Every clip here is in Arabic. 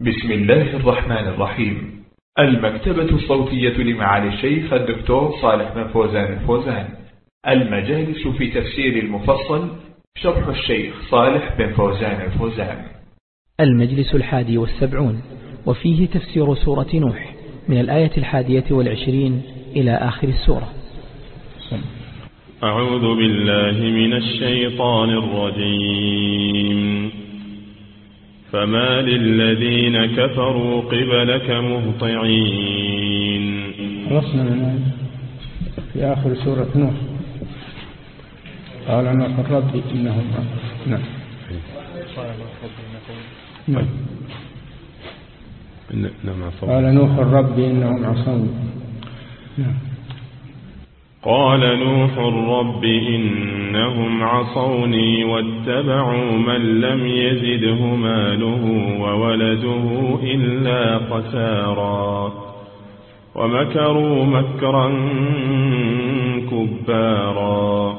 بسم الله الرحمن الرحيم. المكتبة الصوتية لمعالي الشيخ الدكتور صالح بن فوزان الفوزان. المجالس في تفسير المفصل شرح الشيخ صالح بن فوزان الفوزان. المجلس الحادي والسبعون وفيه تفسير سورة نوح من الآية الحادية والعشرين إلى آخر السورة. أعوذ بالله من الشيطان الرجيم. فما للذين كفروا قبلك مهطعين. خلصنا في آخر سورة نوح. قال نوح الرب إنهم نعم. نعم. قال نوح الرب إنهم عصوني نعم. قال نوح رب إنهم عصوني واتبعوا من لم يزده ماله وولده إلا قسارا ومكروا مكرا كبارا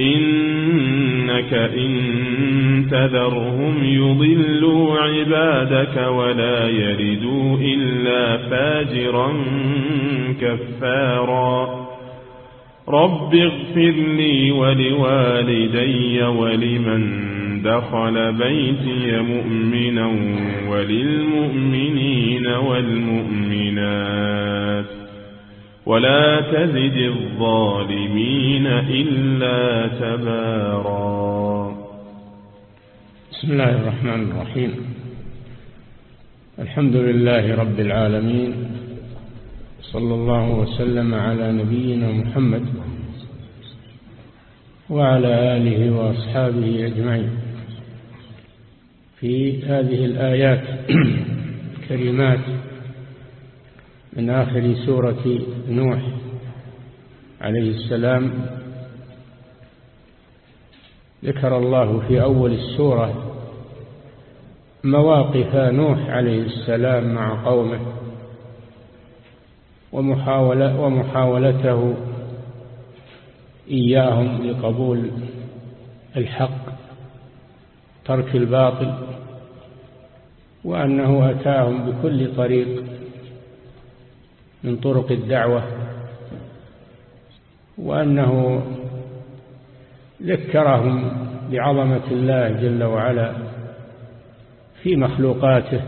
إنك إن تذرهم يضلوا عبادك ولا يردوا إلا فاجرا كفارا. رب اغفر لي ولوالدي ولمن دخل بيتي مؤمنا وللمؤمنين والمؤمنات. ولا تزد الظالمين إلا تبارا. بسم الله الرحمن الرحيم. الحمد لله رب العالمين. صلى الله وسلم على نبينا محمد وعلى آله وأصحابه أجمعين. في هذه الآيات الكريمات من آخر سورة نوح عليه السلام. ذكر الله في أول السورة مواقف نوح عليه السلام مع قومه ومحاولة ومحاولته إياهم لقبول الحق ترك الباطل وأنه أتاهم بكل طريق من طرق الدعوة وأنه ذكرهم بعظمة الله جل وعلا في مخلوقاته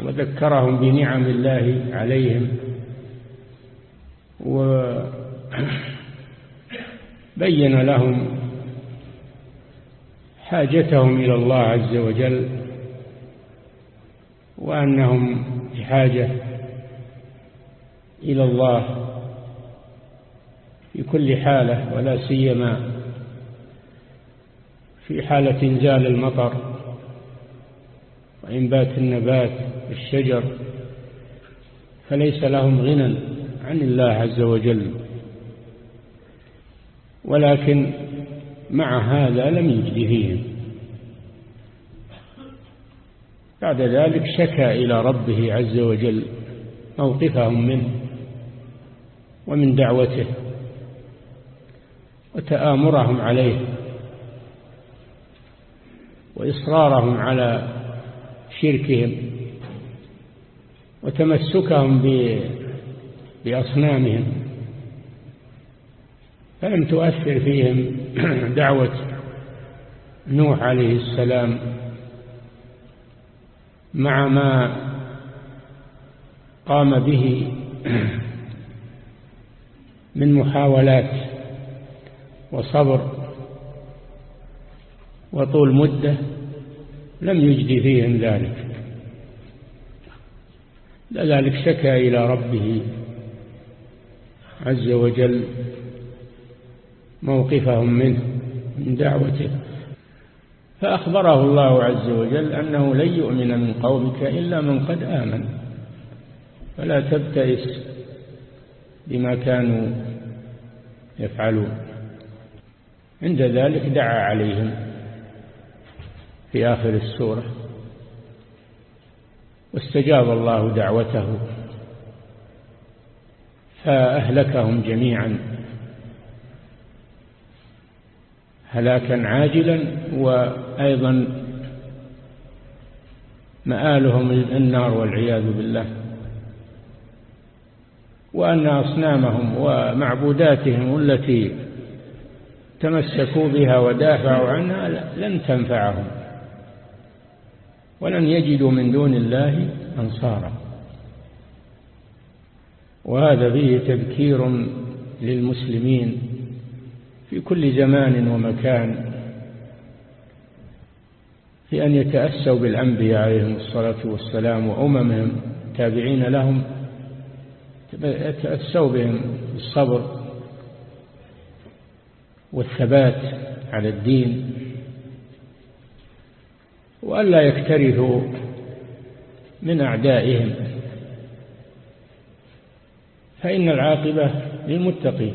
وذكرهم بنعم الله عليهم وبين لهم حاجتهم إلى الله عز وجل وأنهم بحاجة إلى الله في كل حالة ولا سيما في حالة إنزال المطر وإنبات النبات الشجر فليس لهم غنى عن الله عز وجل. ولكن مع هذا لم يجد فيهم بعد ذلك شكى إلى ربه عز وجل موقفهم منه ومن دعوته وتآمرهم عليه وإصرارهم على شركهم وتمسكهم بأصنامهم. فلم تؤثر فيهم دعوة نوح عليه السلام مع ما قام به من محاولات وصبر وطول مدة لم يجدي فيهم ذلك. لذلك شكى إلى ربه عز وجل موقفهم منه من دعوته. فأخبره الله عز وجل أنه لن يؤمن من قومك إلا من قد آمن. فلا تبتئس بما كانوا يفعلون. عند ذلك دعا عليهم في آخر السورة. واستجاب الله دعوته. فأهلكهم جميعا. هلاكا عاجلا وأيضا مآلهم النار والعياذ بالله وأن أصنامهم ومعبوداتهم التي تمسكوا بها ودافعوا عنها لن تنفعهم ولن يجدوا من دون الله أنصارا. وهذا فيه تذكير للمسلمين في كل زمان ومكان في أن يتأسوا بالأنبياء عليهم الصلاة والسلام وأممهم تابعين لهم يتأسوا بهم بالصبر والثبات على الدين. وألا يكترثوا من أعدائهم. فإن العاقبة للمتقين.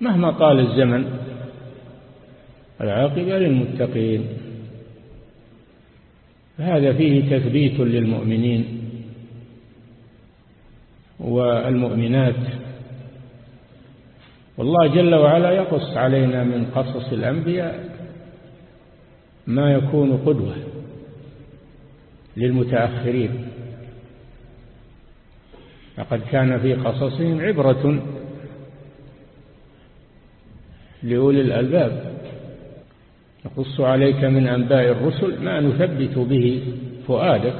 مهما طال الزمن العاقبة للمتقين. هذا فيه تثبيت للمؤمنين والمؤمنات. والله جل وعلا يقص علينا من قصص الأنبياء ما يكون قدوة للمتأخرين. لقد كان في قصصهم عبرة لأولي الألباب. نقص عليك من أنباء الرسل ما نثبت به فؤادك.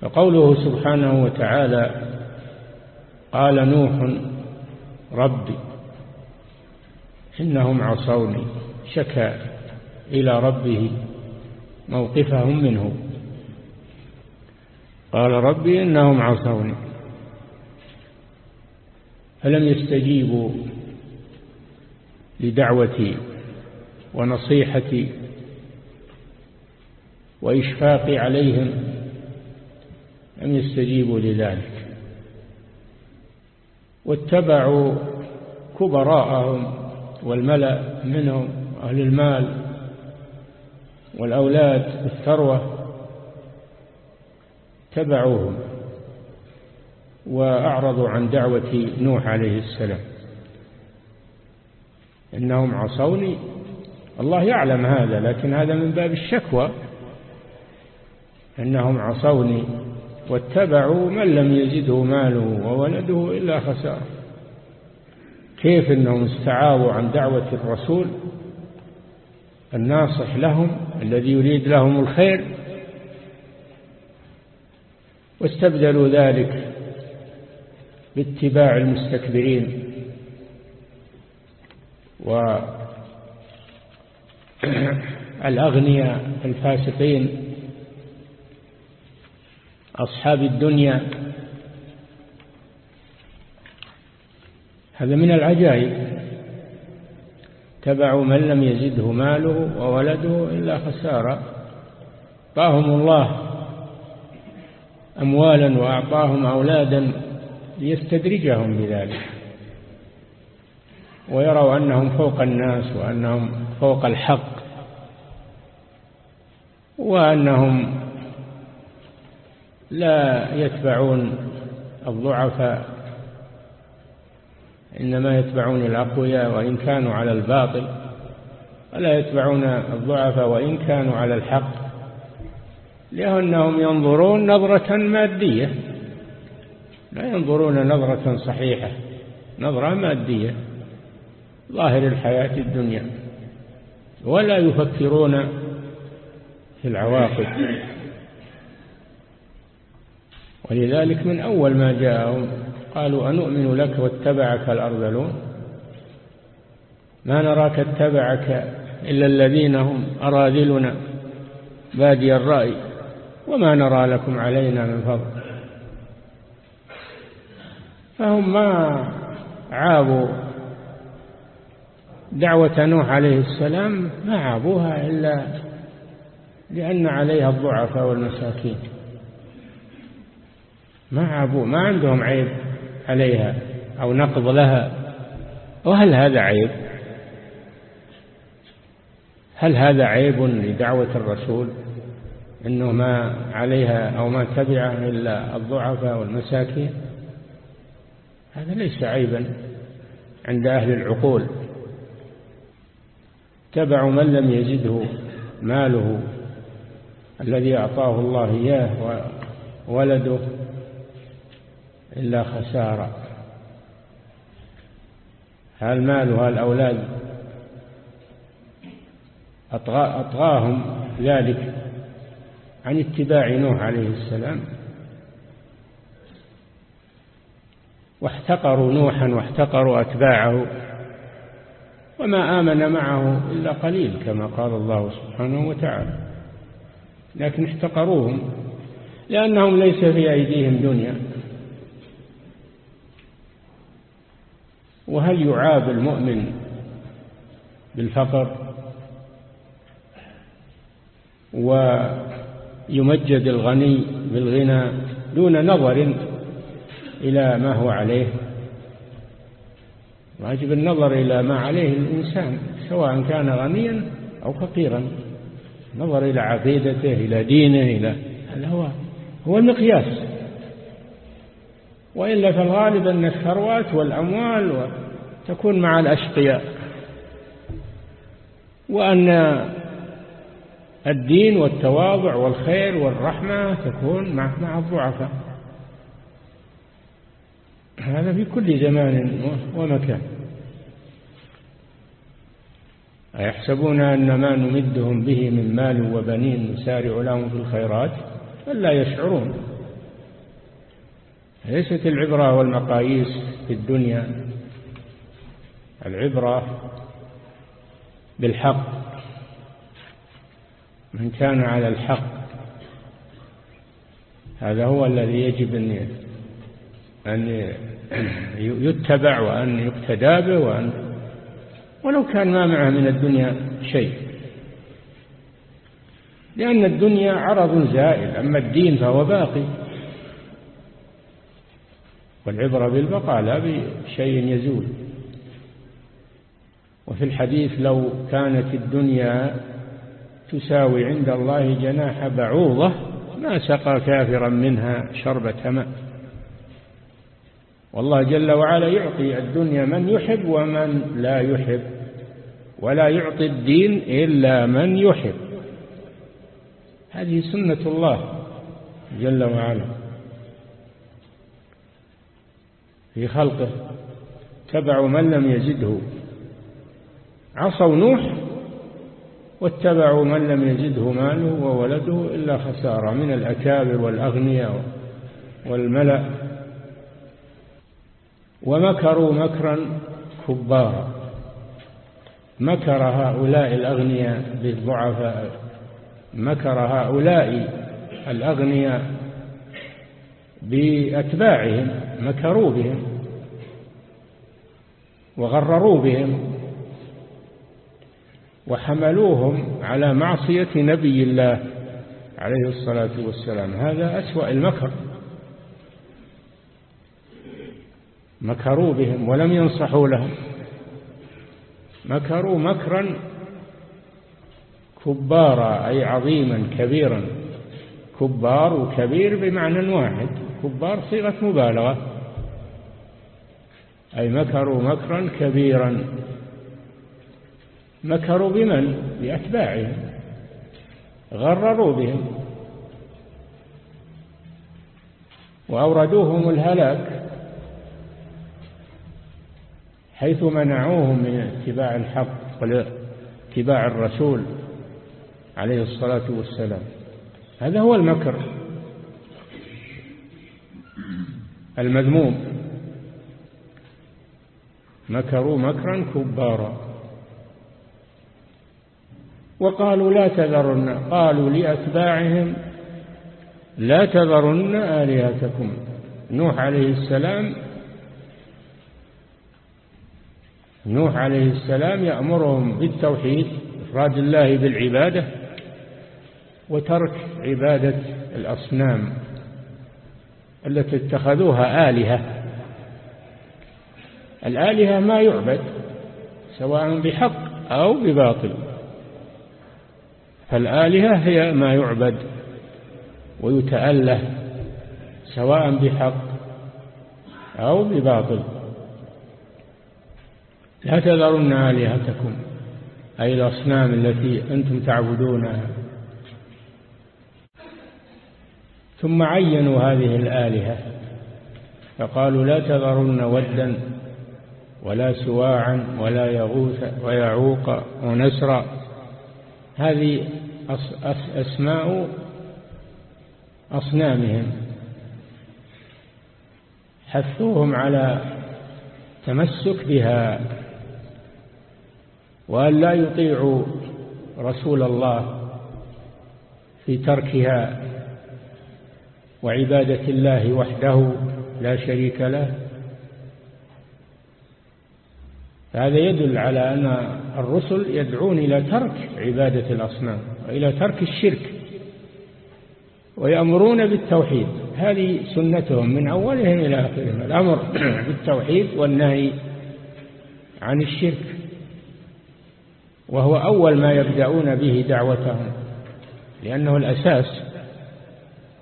فقوله سبحانه وتعالى قال نوح ربي إنهم عصوني شكا إلى ربه موقفهم منه. قال ربي إنهم عصوني. فلم يستجيبوا لدعوتي ونصيحتي وإشفاقي عليهم لم يستجيبوا لذلك. واتبعوا كبراءهم والملأ منهم أهل المال والأولاد الثروة تبعوهم وأعرضوا عن دعوة نوح عليه السلام. إنهم عصوني الله يعلم هذا لكن هذا من باب الشكوى. إنهم عصوني واتبعوا من لم يزده ماله وولده إلا خسارة. كيف إنهم استعاضوا عن دعوة الرسول الناصح لهم الذي يريد لهم الخير واستبدلوا ذلك باتباع المستكبرين والأغنياء الفاسقين أصحاب الدنيا. هذا من العجائب. تبعوا من لم يزده ماله وولده إلا خسارة. أعطاهم الله أموالا وأعطاهم أولادا ليستدرجهم بذلك. ويروا أنهم فوق الناس وأنهم فوق الحق. وأنهم لا يتبعون الضعفاء إنما يتبعون الأقوياء وإن كانوا على الباطل ولا يتبعون الضعفاء وإن كانوا على الحق لأنهم ينظرون نظرة مادية لا ينظرون نظرة صحيحة نظرة مادية ظاهر الحياة الدنيا ولا يفكرون العواقب. ولذلك من أول ما جاءهم قالوا أنؤمن لك واتبعك الأرذلون؟ ما نراك اتبعك إلا الذين هم أراذلنا بادي الرأي وما نرى لكم علينا من فضل. فهم ما عابوا دعوة نوح عليه السلام ما عابوها إلا لأن عليها الضعفاء والمساكين. ما عابوا ما عندهم عيب عليها أو نقض لها. وهل هذا عيب؟ هل هذا عيب لدعوة الرسول أنه ما عليها أو ما تبعه إلا الضعفاء والمساكين؟ هذا ليس عيبا عند أهل العقول. تبع من لم يزده ماله الذي أعطاه الله إياه وولده إلا خسارة. هالمال وهالأولاد أطغاهم ذلك عن اتباع نوح عليه السلام. واحتقروا نوحا واحتقروا أتباعه وما آمن معه إلا قليل كما قال الله سبحانه وتعالى. لكن احتقروهم لأنهم ليس في أيديهم دنيا. وهل يعاب المؤمن بالفقر ويمجد الغني بالغنى دون نظر إلى ما هو عليه؟ واجب النظر إلى ما عليه الإنسان سواء كان غنيا أو فقيرا. نظر إلى عقيدته إلى دينه إلى هو هو المقياس. وإلا فالغالب أن الثروات والأموال تكون مع الأشقياء. وأن الدين والتواضع والخير والرحمة تكون مع مع الضعفاء. هذا في كل زمان ومكان. أيحسبون أن ما نمدهم به من مال وبنين نسارع لهم في الخيرات؟ بل لا يشعرون. ليست العبرة والمقاييس في الدنيا. العبرة بالحق. من كان على الحق هذا هو الذي يجب أن أن يتبع وأن يقتدى به وأن ولو كان ما معه من الدنيا شيء. لأن الدنيا عرض زائل أما الدين فهو باقي. والعبرة بالبقاء لا بشيء يزول. وفي الحديث لو كانت الدنيا تساوي عند الله جناح بعوضة ما سقى كافرا منها شربة ماء والله جل وعلا يعطي الدنيا من يحب ومن لا يحب. ولا يعطي الدين إلا من يحب. هذه سنة الله جل وعلا. في خلقه تبعوا من لم يزده. عصوا نوح واتبعوا من لم يزده ماله وولده إلا خسارة من الأكابر والأغنياء والملأ. ومكروا مكرا كبارا. مكر هؤلاء الأغنياء بالضعفاء. مكر هؤلاء الأغنياء بأتباعهم مكروا بهم وغرروا بهم وحملوهم على معصية نبي الله عليه الصلاة والسلام. هذا أسوأ المكر. مكروا بهم ولم ينصحوا لهم. مكروا مكرا كبارا أي عظيما كبيرا. كبار وكبير بمعنى واحد. كبار صيغة مبالغة. أي مكروا مكرا كبيرا. مكروا بمن؟ بأتباعهم. غرروا بهم. وأوردوهم الهلاك. حيث منعوهم من اتباع الحق واتباع الرسول عليه الصلاة والسلام. هذا هو المكر. المذموم. مكروا مكرا كبارا. وقالوا لا تذرن. قالوا لأتباعهم لا تذرن آلهتكم. نوح عليه السلام نوح عليه السلام يأمرهم بالتوحيد إفراد الله بالعبادة وترك عبادة الأصنام التي اتخذوها آلهة. الآلهة ما يعبد سواء بحق أو بباطل. فالآلهة هي ما يعبد ويتأله سواء بحق أو بباطل. لا تذرن آلهتكم أي الأصنام التي أنتم تعبدونها. ثم عينوا هذه الآلهة فقالوا لا تذرن ودا ولا سواعا ولا يغوث ويعوق ونسرا. هذه أسماء أصنامهم. حثوهم على تمسك بها. وأن لا يطيعوا رسول الله في تركها وعبادة الله وحده لا شريك له. هذا يدل على أن الرسل يدعون إلى ترك عبادة الأصنام وإلى ترك الشرك ويأمرون بالتوحيد. هذه سنتهم من أولهم إلى آخرهم. الأمر بالتوحيد والنهي عن الشرك. وهو أول ما يبدأون به دعوتهم لأنه الأساس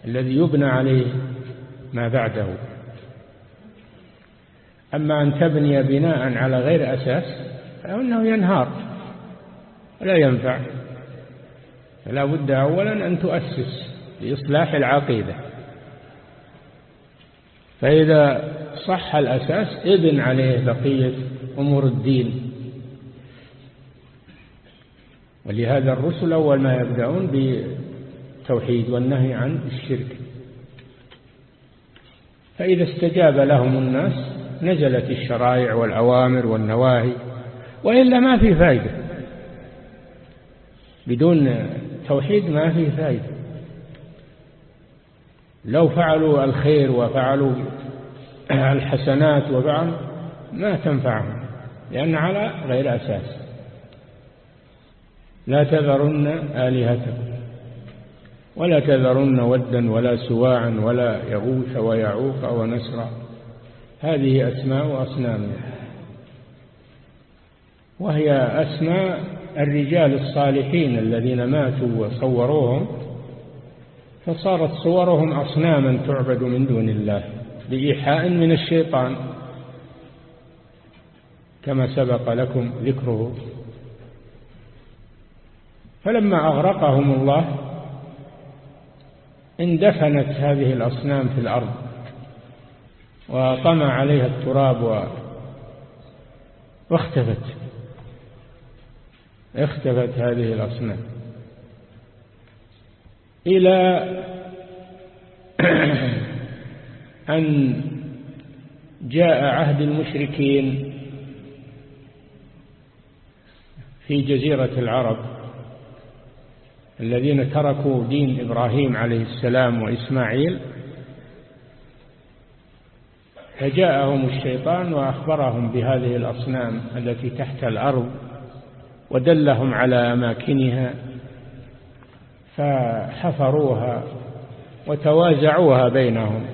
الذي يبنى عليه ما بعده. أما أن تبني بناء على غير أساس فإنه ينهار لا ينفع. فلا بد أولا أن تؤسس لإصلاح العقيدة. فإذا صح الأساس ابن عليه بقية أمور الدين. ولهذا الرسل أول ما يبدأون بالتوحيد والنهي عن الشرك. فإذا استجاب لهم الناس نزلت الشرائع والأوامر والنواهي وإلا ما في فائدة بدون توحيد ما في فائدة لو فعلوا الخير وفعلوا الحسنات وفعلوا ما تنفعهم لأن على غير أساس. لا تذرن آلهتكم. ولا تذرن ودا ولا سواعا ولا يغوث ويعوق ونسرا هذه أسماء أصنام وهي أسماء الرجال الصالحين الذين ماتوا وصوروهم. فصارت صورهم أصناما تعبد من دون الله بإيحاء من الشيطان. كما سبق لكم ذكره. فلما أغرقهم الله اندفنت هذه الأصنام في الأرض وطمع عليها التراب و... واختفت. اختفت هذه الأصنام. إلى أن جاء عهد المشركين في جزيرة العرب. الذين تركوا دين إبراهيم عليه السلام وإسماعيل فجاءهم الشيطان وأخبرهم بهذه الأصنام التي تحت الأرض ودلهم على أماكنها فحفروها وتوازعوها بينهم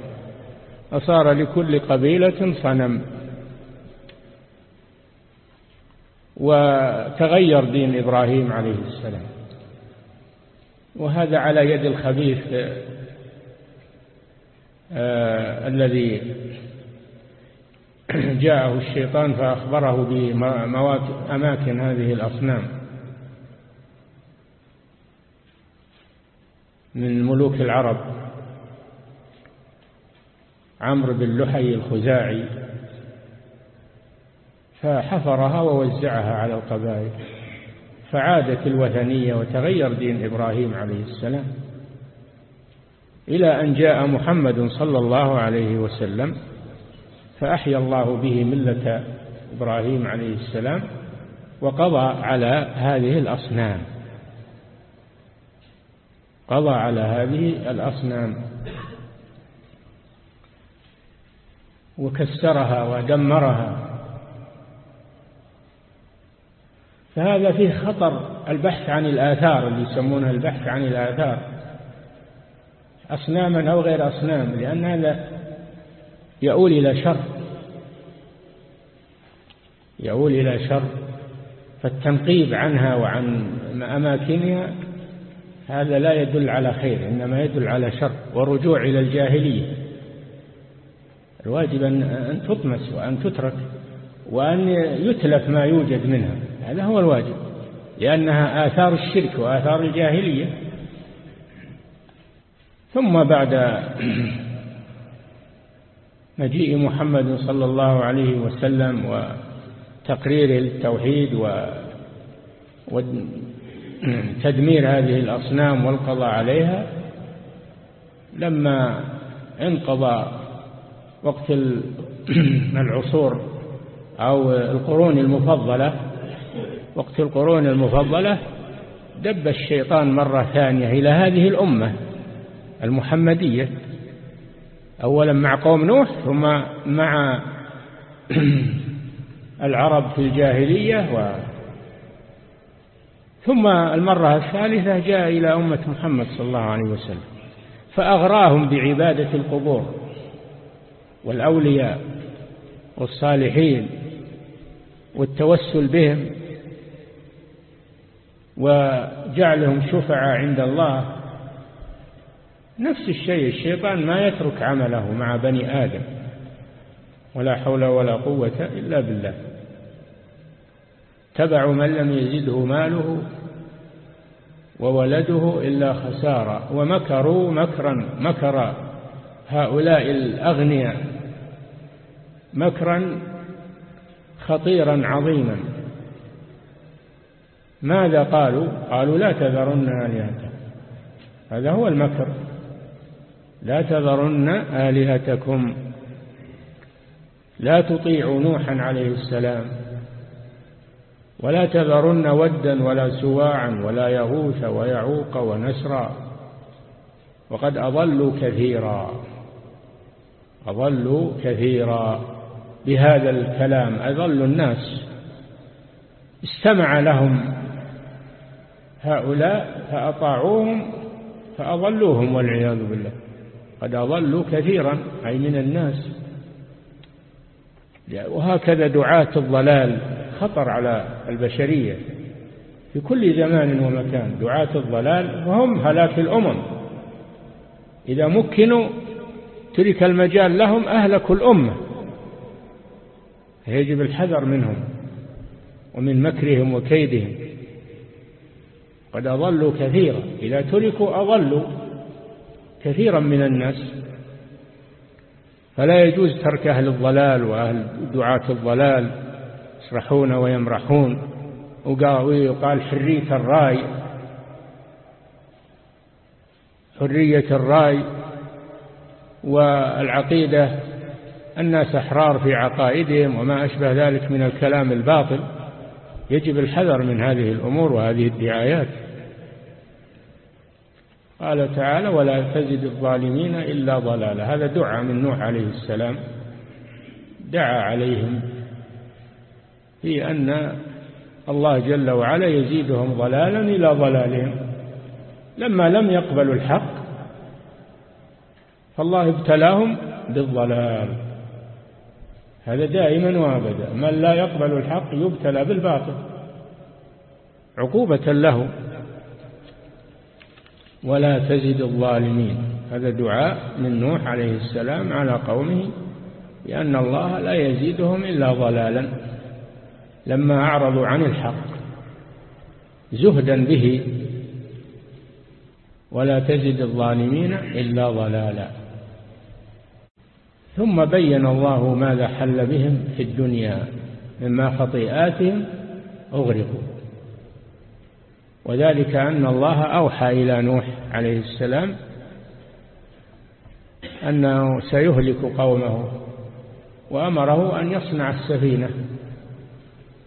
فصار لكل قبيلة صنم. وتغير دين إبراهيم عليه السلام. وهذا على يد الخبيث آه الذي جاءه الشيطان فأخبره بأماكن هذه الأصنام من ملوك العرب عمرو بن لحي الخزاعي فحفرها ووزعها على القبائل. فعادت الوثنية وتغير دين إبراهيم عليه السلام إلى أن جاء محمد صلى الله عليه وسلم فأحيا الله به ملة إبراهيم عليه السلام وقضى على هذه الأصنام. قضى على هذه الأصنام. وكسرها ودمرها. فهذا فيه خطر البحث عن الآثار اللي يسمونها البحث عن الآثار أصناما أو غير أصنام لأن هذا يؤول إلى شر يؤول إلى شر فالتنقيب عنها وعن أماكنها هذا لا يدل على خير إنما يدل على شر ورجوع إلى الجاهلية. الواجب أن تطمس وأن تترك وأن يتلف ما يوجد منها. هذا هو الواجب لأنها آثار الشرك وآثار الجاهلية. ثم بعد مجيء محمد صلى الله عليه وسلم وتقريره للتوحيد وتدمير هذه الأصنام والقضاء عليها لما انقضى وقت العصور أو القرون المفضلة وقت القرون المفضلة دب الشيطان مرة ثانية إلى هذه الأمة المحمدية أولا مع قوم نوح ثم مع العرب في الجاهلية و ثم المرة الثالثة جاء إلى أمة محمد صلى الله عليه وسلم فأغراهم بعبادة القبور والأولياء والصالحين والتوسل بهم وجعلهم شفعاء عند الله. نفس الشيء الشيطان ما يترك عمله مع بني آدم. ولا حول ولا قوة إلا بالله. تبع من لم يزده ماله وولده إلا خسارة. ومكروا مكرا مكر هؤلاء الأغنياء. مكرا خطيرا عظيما. ماذا قالوا؟ قالوا لا تذرن آلهتكم هذا هو المكر. لا تذرن آلهتكم. لا تطيعوا نوحا عليه السلام. ولا تذرن ودا ولا سواعا ولا يغوث ويعوق ونسرا. وقد أضلوا كثيرا. أضلوا كثيرا. بهذا الكلام أضلوا الناس. استمع لهم. هؤلاء فأطاعوهم فأضلوهم والعياذ بالله. قد أضلوا كثيرا أي من الناس. وهكذا دعاة الضلال خطر على البشرية في كل زمان ومكان. دعاة الضلال وهم هلاك الأمم. إذا مكنوا ترك المجال لهم أهلكوا الأمة. يجب الحذر منهم ومن مكرهم وكيدهم. قد أضلوا كثيرا. إذا تركوا أضلوا كثيرا من الناس. فلا يجوز ترك أهل الضلال وأهل دعاة الضلال يسرحون ويمرحون. ويقال حرية الرأي. حرية الرأي والعقيدة. الناس أحرار في عقائدهم وما أشبه ذلك من الكلام الباطل. يجب الحذر من هذه الأمور وهذه الدعايات. قال تعالى ولا تزد الظالمين إلا ضلالا. هذا دعاء من نوح عليه السلام. دعا عليهم في أن الله جل وعلا يزيدهم ضلالا إلى ضلالهم. لما لم يقبلوا الحق فالله ابتلاهم بالضلال. هذا دائما وابدا. من لا يقبل الحق يبتلى بالباطل. عقوبة له. ولا تزد الظالمين. هذا دعاء من نوح عليه السلام على قومه لأن الله لا يزيدهم إلا ضلالا. لما أعرضوا عن الحق. زهدا به. ولا تزد الظالمين إلا ضلالا. ثم بين الله ماذا حل بهم في الدنيا مما خطيئاتهم أغرقوا. وذلك أن الله أوحى إلى نوح عليه السلام أنه سيهلك قومه وأمره أن يصنع السفينة.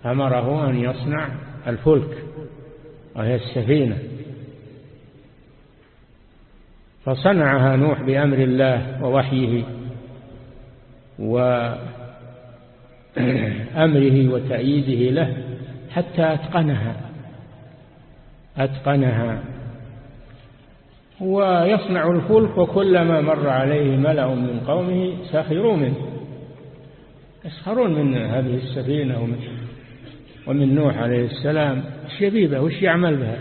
أمره أن يصنع الفلك وهي السفينة. فصنعها نوح بأمر الله ووحيه وأمره وتأييده له حتى أتقنها. أتقنها. ويصنع الفلك وكلما مر عليه ملأ من قومه سخروا منه. يسخرون من هذه السفينة ومن, ومن نوح عليه السلام. يبيبه وش يعمل بها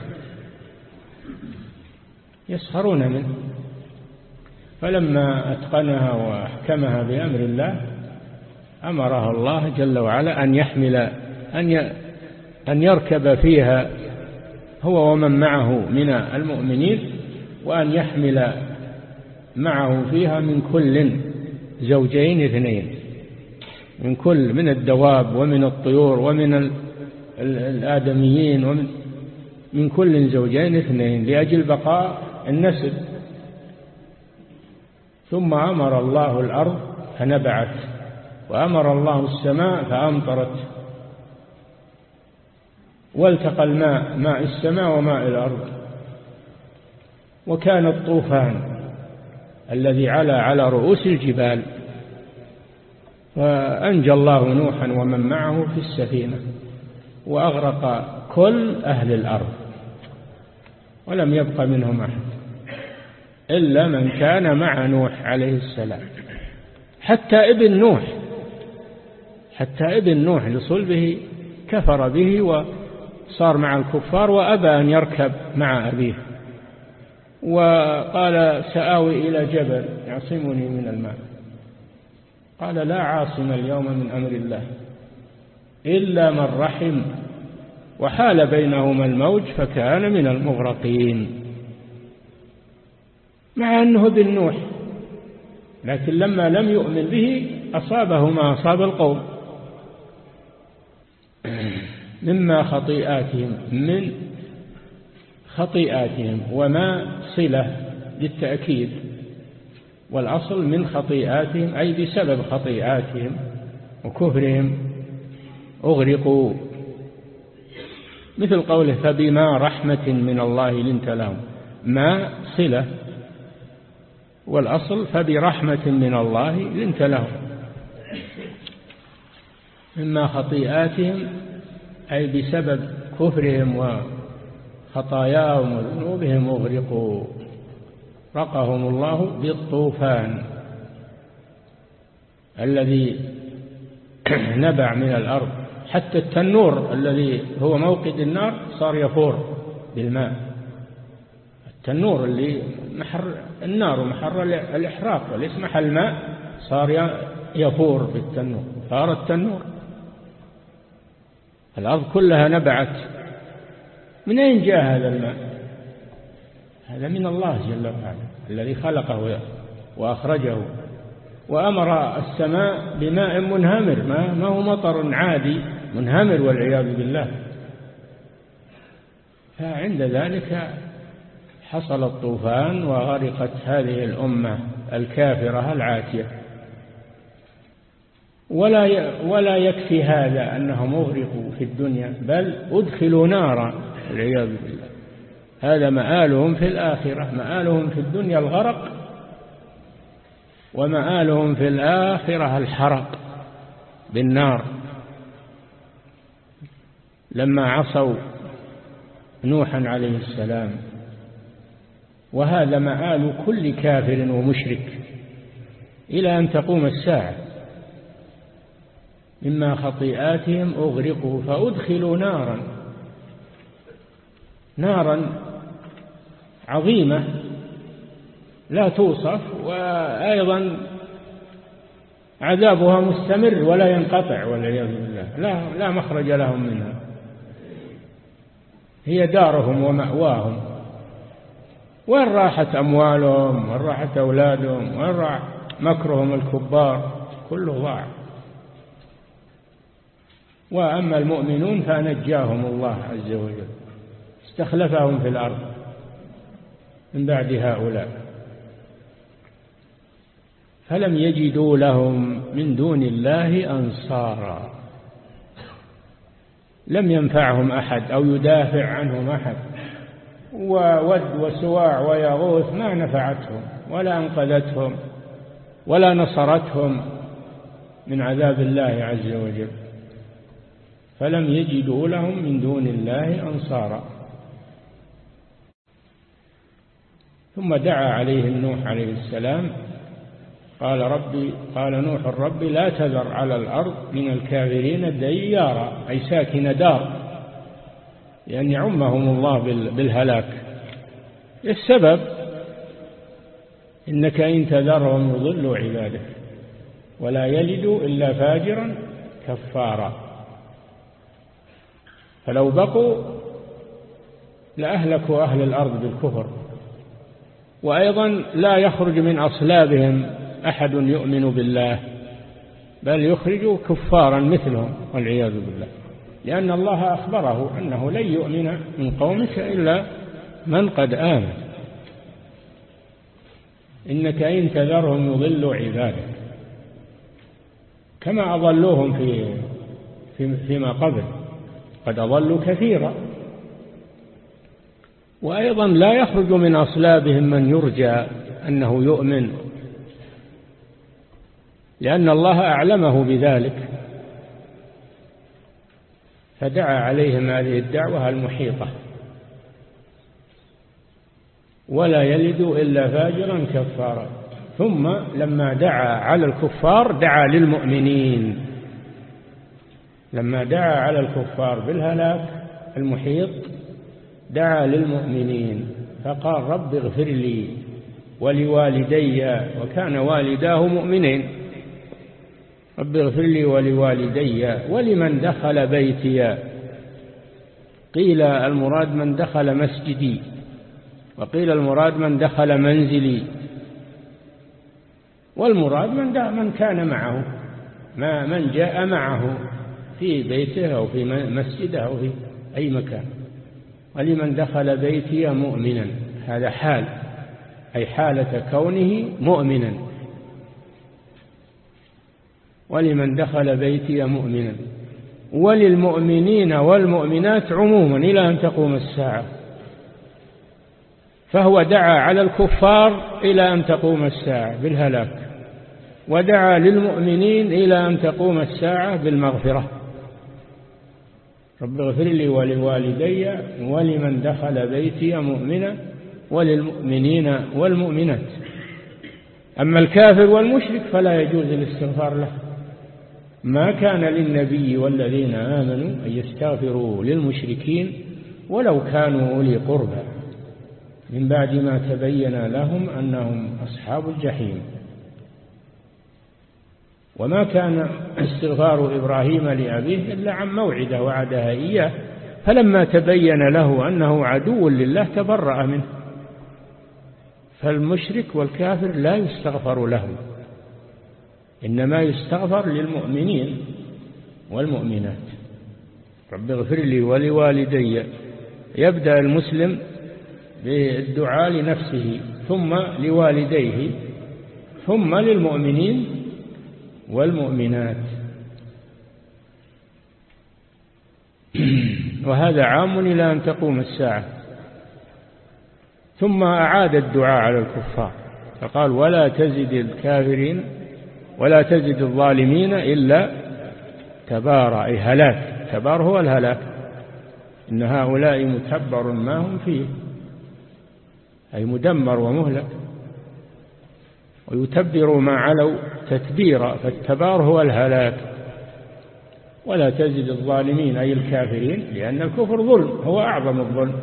يسخرون منه. فلما أتقنها وأحكمها بأمر الله أمرها الله جل وعلا أن يحمل أن أن يركب فيها هو ومن معه من المؤمنين وأن يحمل معه فيها من كل زوجين اثنين من كل من الدواب ومن الطيور ومن الآدميين ومن من كل زوجين اثنين لأجل بقاء النسل. ثم أمر الله الأرض فنبعت وأمر الله السماء فأمطرت. والتقى الماء ماء السماء وماء الأرض. وكان الطوفان الذي علا على رؤوس الجبال. فأنجى الله نوحا ومن معه في السفينة وأغرق كل أهل الأرض. ولم يبق منهم أحد. إلا من كان مع نوح عليه السلام. حتى ابن نوح حتى ابن نوح لصلبه كفر به وصار مع الكفار وأبى أن يركب مع أبيه. وقال سآوي إلى جبل يعصمني من الماء. قال لا عاصم اليوم من أمر الله إلا من رحم وحال بينهما الموج فكان من المغرقين. مع أنه ابن نوح لكن لما لم يؤمن به أصابه ما أصاب القوم. مما خطيئاتهم من خطيئاتهم وما صلة للتأكيد والأصل من خطيئاتهم أي بسبب خطيئاتهم وكفرهم أغرقوا. مثل قوله فبما رحمة من الله لنت لهم. ما صلة والأصل فبرحمة من الله لنت لهم. مما خطيئاتهم أي بسبب كفرهم وخطاياهم وذنوبهم أغرقوا. رقهم الله بالطوفان. الذي نبع من الأرض. حتى التنور الذي هو موقد النار صار يفور بالماء. التنور اللي محر النار ومحر الإحراق وليس محل ماء صار يفور بالتنور صار التنور. الأرض كلها نبعت. من أين جاء هذا الماء؟ هذا من الله جل وعلا الذي خلقه وأخرجه وأمر السماء بماء منهمر. ما هو مطر عادي منهمر والعياذ بالله. فعند ذلك حصل الطوفان وغرقت هذه الأمة الكافرة العاتية. ولا ولا يكفي هذا أنهم أغرقوا في الدنيا بل أدخلوا نارا والعياذ بالله. هذا مآلهم في الآخرة مآلهم في الدنيا الغرق ومآلهم في الآخرة الحرق بالنار. لما عصوا نوحا عليه السلام وهذا مآل كل كافر ومشرك إلى أن تقوم الساعة. مما خطيئاتهم أغرقوا فأدخلوا نارا. نارا عظيمة لا توصف وأيضا عذابها مستمر ولا ينقطع والعياذ بالله. لا, لا مخرج لهم منها. هي دارهم ومأواهم. وين راحت أموالهم؟ وين راحت أولادهم؟ وين راح مكرهم الكبار؟ كله ضاع. وأما المؤمنون فنجاهم الله عز وجل. استخلفهم في الأرض من بعد هؤلاء. فلم يجدوا لهم من دون الله أنصارا. لم ينفعهم أحد أو يدافع عنهم أحد. وود وسواع ويغوث ما نفعتهم ولا أنقذتهم ولا نصرتهم من عذاب الله عز وجل. فلم يجدوا لهم من دون الله أنصارا. ثم دعا عليهم نوح عليه السلام قال ربي قال نوح الرب لا تذر على الأرض من الكافرين ديارا أي ساكن دار. لأن يعمهم الله بالهلاك. السبب إنك إن تذرهم يضلوا عبادك ولا يلدوا إلا فاجرا كفارا. فلو بقوا لأهلكوا أهل الأرض بالكفر. وأيضا لا يخرج من أصلابهم أحد يؤمن بالله بل يخرج كفارا مثلهم والعياذ بالله. لأن الله أخبره أنه لن يؤمن من قومك إلا من قد آمن. إنك إن تذرهم يضلوا عبادك. كما أضلوهم في فيما قبل. قد أضلوا كثيرا. وأيضا لا يخرج من أصلابهم من يرجى أنه يؤمن. لأن الله أعلمه بذلك. فدعا عليهم هذه الدعوة المحيطة. ولا يلد إلا فاجرا كفارا. ثم لما دعا على الكفار دعا للمؤمنين. لما دعا على الكفار بالهلاك المحيط دعا للمؤمنين. فقال رب اغفر لي ولوالدي وكان والداه مؤمنين. رب اغفر لي ولوالدي ولمن دخل بيتي. قيل المراد من دخل مسجدي وقيل المراد من دخل منزلي والمراد من من كان معه ما من جاء معه في بيته أو في مسجده أو في أي مكان. ولمن دخل بيتي مؤمنا هذا حال أي حالة كونه مؤمنا. ولمن دخل بيتي مؤمنا. وللمؤمنين والمؤمنات عموما إلى أن تقوم الساعة. فهو دعا على الكفار إلى أن تقوم الساعة بالهلاك. ودعا للمؤمنين إلى أن تقوم الساعة بالمغفرة. رب اغفر لي ولوالدي ولمن دخل بيتي مؤمنا وللمؤمنين والمؤمنات. أما الكافر والمشرك فلا يجوز الاستغفار له. ما كان للنبي والذين آمنوا أن يستغفروا للمشركين ولو كانوا أولي قربى. من بعد ما تبين لهم أنهم أصحاب الجحيم. وما كان استغفار إبراهيم لأبيه إلا عن موعدة وعدها إياه. فلما تبين له أنه عدو لله تبرأ منه. فالمشرك والكافر لا يستغفر له. إنما يستغفر للمؤمنين والمؤمنات. رب اغفر لي ولوالدي. يبدأ المسلم بالدعاء لنفسه ثم لوالديه ثم للمؤمنين والمؤمنات. وهذا عام إلى أن تقوم الساعة. ثم أعاد الدعاء على الكفار. فقال ولا تزد الكافرين ولا تزد الظالمين إلا تبارا أي هلاك. تبار هو الهلاك. إن هؤلاء متبر ما هم فيه. أي مدمر ومهلك. ويتبر ما علوا تتبيرا فالتبار هو الهلاك. ولا تزد الظالمين أي الكافرين لأن الكفر ظلم هو أعظم الظلم.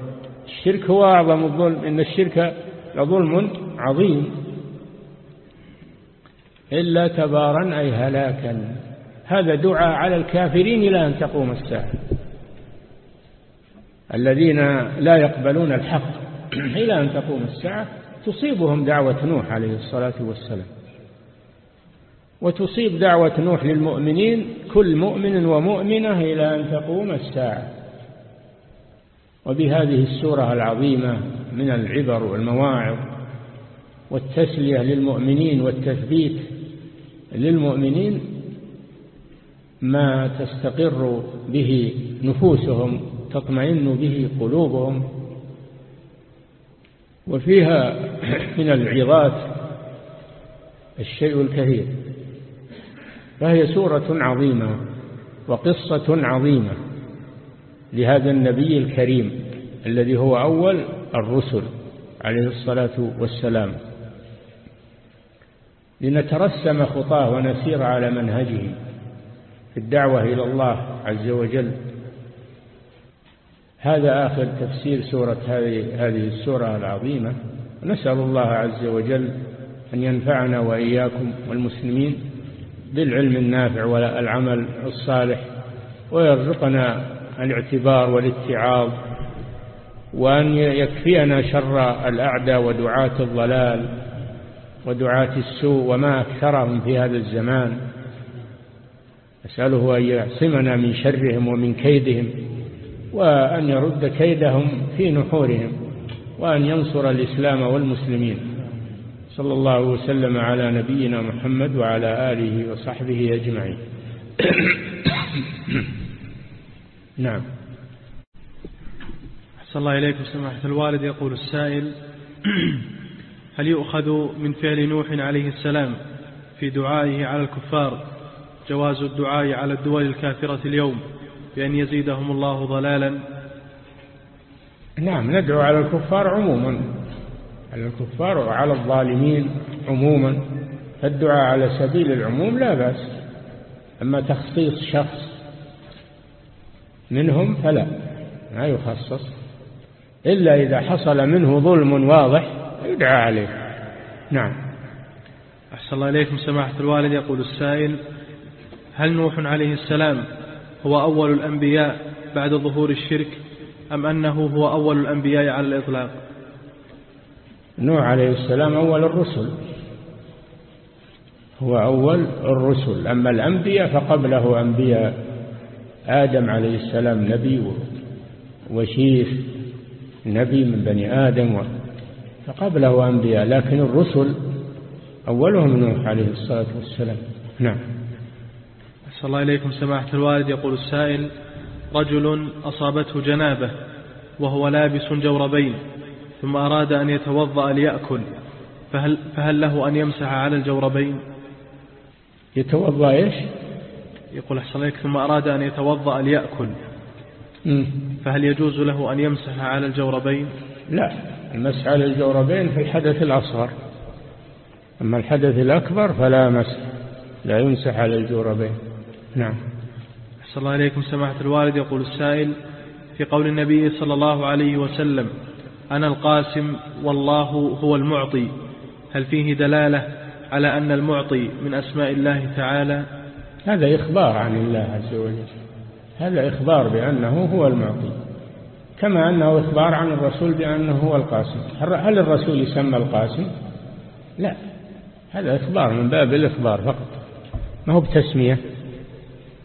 الشرك هو أعظم الظلم. إن الشرك لظلم عظيم. إلا تبارا أي هلاكا. هذا دعاء على الكافرين إلى أن تقوم الساعة. الذين لا يقبلون الحق إلى أن تقوم الساعة تصيبهم دعوة نوح عليه الصلاة والسلام. وتصيب دعوة نوح للمؤمنين كل مؤمن ومؤمنة إلى أن تقوم الساعة. وبهذه السورة العظيمة من العبر والمواعظ والتسلية للمؤمنين والتثبيت للمؤمنين ما تستقر به نفوسهم تطمئن به قلوبهم. وفيها من العظات الشيء الكثير فهي سورة عظيمة وقصة عظيمة لهذا النبي الكريم الذي هو أول الرسل عليه الصلاة والسلام. لنترسم خطاه ونسير على منهجه في الدعوة إلى الله عز وجل. هذا آخر تفسير سورة هذه السورة العظيمة. نسأل الله عز وجل أن ينفعنا وإياكم والمسلمين بالعلم النافع والعمل الصالح ويرزقنا الاعتبار والاتعاظ وأن يكفينا شر الأعداء ودعاة الضلال. ودعاة السوء وما أكثرهم في هذا الزمان. أسأله أن يعصمنا من شرهم ومن كيدهم وأن يرد كيدهم في نحورهم وأن ينصر الإسلام والمسلمين. صلى الله وسلم على نبينا محمد وعلى آله وصحبه أجمعين. نعم. أحسن الله إليكم سماحة الوالد. يقول السائل هل يؤخذ من فعل نوح عليه السلام في دعائه على الكفار جواز الدعاء على الدول الكافرة اليوم بأن يزيدهم الله ضلالا؟ نعم ندعو على الكفار عموما. على الكفار وعلى الظالمين عموما. فالدعاء على سبيل العموم لا بأس. أما تخصيص شخص منهم فلا ما يخصص. إلا إذا حصل منه ظلم واضح يدعى عليه. نعم. أحسن الله إليكم. سماحة الوالد يقول السائل هل نوح عليه السلام هو أول الأنبياء بعد ظهور الشرك أم أنه هو أول الأنبياء على الإطلاق؟ نوح عليه السلام أول الرسل. هو أول الرسل. أما الأنبياء فقبله أنبياء آدم عليه السلام نبي وشيخ نبي من بني آدم فقبله أنبياء لكن الرسل أولهم نوح عليه الصلاة والسلام. نعم. أحسن الله إليكم سماحة الوالد. يقول السائل رجل أصابته جنابة وهو لابس جوربين ثم أراد أن يتوضأ ليأكل فهل, فهل له أن يمسح على الجوربين يتوضأ إيش؟ يقول أحسن الله ثم أراد أن يتوضأ ليأكل فهل يجوز له أن يمسح على الجوربين لا. المسح على الجوربين في الحدث الأصغر. أما الحدث الأكبر فلا مسح لا يمسح على الجوربين. نعم. أحسن الله إليكم سماحة الوالد. يقول السائل في قول النبي صلى الله عليه وسلم أنا القاسم والله هو المعطي. هل فيه دلالة على أن المعطي من أسماء الله تعالى؟ هذا إخبار عن الله عز وجل. هذا إخبار بأنه هو المعطي. كما أنه إخبار عن الرسول بأنه هو القاسم. هل الرسول يسمى القاسم؟ لا. هذا إخبار من باب الإخبار فقط. ما هو بتسمية؟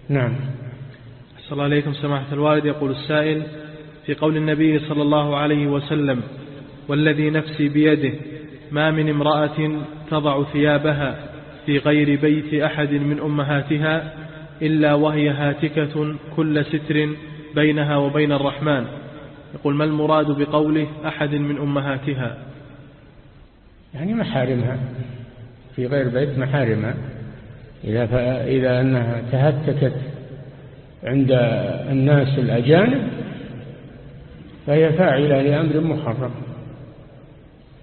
نعم. صلى الله عليكم سماحة الوالد. يقول السائل في قول النبي صلى الله عليه وسلم والذي نفسي بيده ما من امرأة تضع ثيابها في غير بيت أحد من أمهاتها إلا وهي هاتكة كل ستر بينها وبين الرحمن. يقول ما المراد بقوله أحد من أمهاتها؟ يعني محارمها. في غير بيت محارمها إذا, إذا أنها تهتكت عند الناس الأجانب فهي فاعلة لأمر محرم.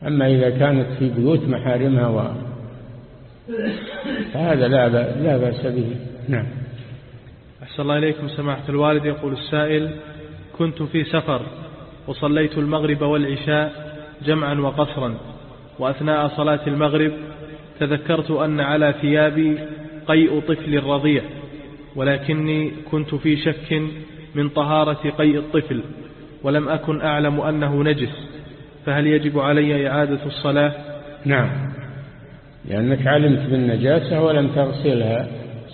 أما إذا كانت في بيوت محارمها و فهذا لا, لا بأس به. نعم. أحسن الله إليكم. سماحة الوالد يقول السائل كنت في سفر وصليت المغرب والعشاء جمعا وقصرا وأثناء صلاة المغرب تذكرت أن على ثيابي قيء طفل رضيع ولكني كنت في شك من طهارة قيء الطفل ولم أكن أعلم أنه نجس فهل يجب علي إعادة الصلاة؟ نعم. لأنك علمت بالنجاسة ولم تغسلها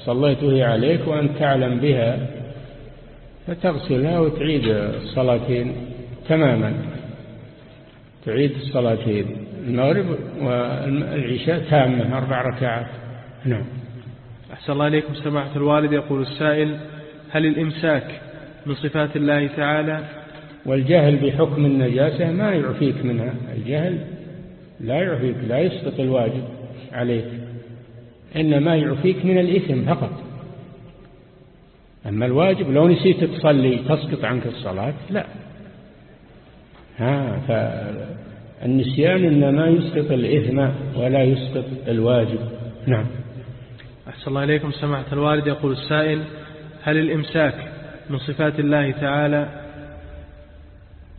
صليت هي عليك وأنت تعلم بها فتغسلها وتعيد الصلاتين تماما. تعيد الصلاتين المغرب والعشاء تامة أربع ركعات. نعم. أحسن الله إليكم سماحة الوالد. يقول السائل هل الإمساك من صفات الله تعالى؟ والجهل بحكم النجاسة ما يعفيك منها. الجهل لا يعفيك لا يسقط الواجب عليك إنما يعفيك من الإثم فقط. أما الواجب لو نسيت تصلي تسقط عنك الصلاة؟ لا. ها فالنسيان إنما يسقط الإثم ولا يسقط الواجب. نعم. أحسن الله إليكم. سماحة الوالد يقول السائل هل الإمساك من صفات الله تعالى؟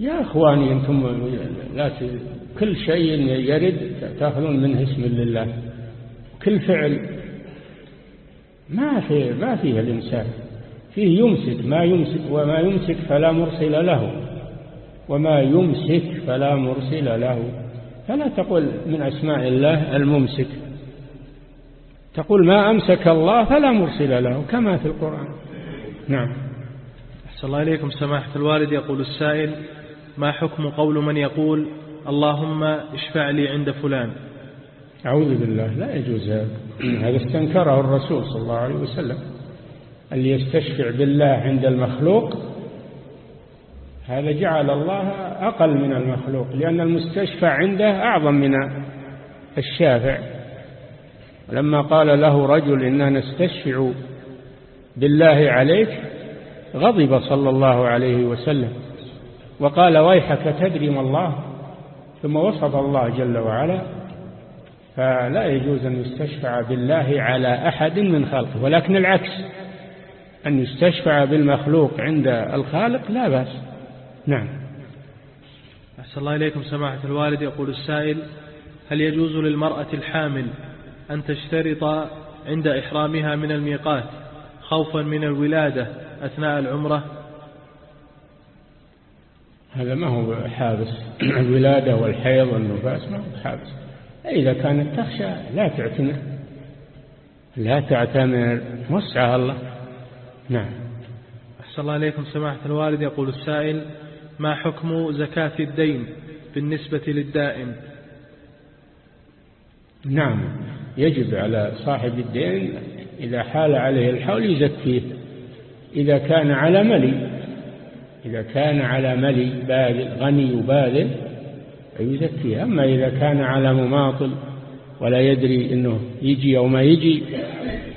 يا إخواني أنتم لا كل شيء يرد تأخذون منه اسم لله. كل فعل ما في ما فيه الإمساك. فيه يمسك ما يمسك وما يمسك فلا مرسل له. وما يمسك فلا مرسل له. فلا تقول من أسماء الله الممسك. تقول ما أمسك الله فلا مرسل له كما في القرآن. نعم. أحسن الله إليكم. سماحة الوالد يقول السائل ما حكم قول من يقول اللهم اشفع لي عند فلان؟ أعوذ بالله لا يجوز هذا. هذا استنكره الرسول صلى الله عليه وسلم. اللي يستشفع بالله عند المخلوق هذا جعل الله أقل من المخلوق لأن المستشفع عنده أعظم من الشافع. لما قال له رجل إنا نستشفع بالله عليك غضب صلى الله عليه وسلم وقال ويحك تدري ما الله؟ ثم وصف الله جل وعلا فلا يجوز أن يستشفع بالله على أحد من خلقه ولكن العكس. أن يستشفع بالمخلوق عند الخالق لا بأس. نعم. أحسن الله إليكم سماحة الوالد. يقول السائل هل يجوز للمرأة الحامل أن تشترط عند إحرامها من الميقات خوفا من الولادة أثناء العمرة؟ هذا ما هو حابس الولادة والحيض والنفاس ما هو حابس إذا كانت تخشى لا تعتمر لا تعتمر وسعها الله. نعم. أحسن الله عليكم سماحة الوالد. يقول السائل ما حكم زكاة الدين بالنسبة للدائم نعم. يجب على صاحب الدين إذا حال عليه الحول يزكيه. إذا كان على ملي إذا كان على ملي باذل غني وباذل فيزكيه. أما إذا كان على مماطل ولا يدري أنه يجي أو ما يجي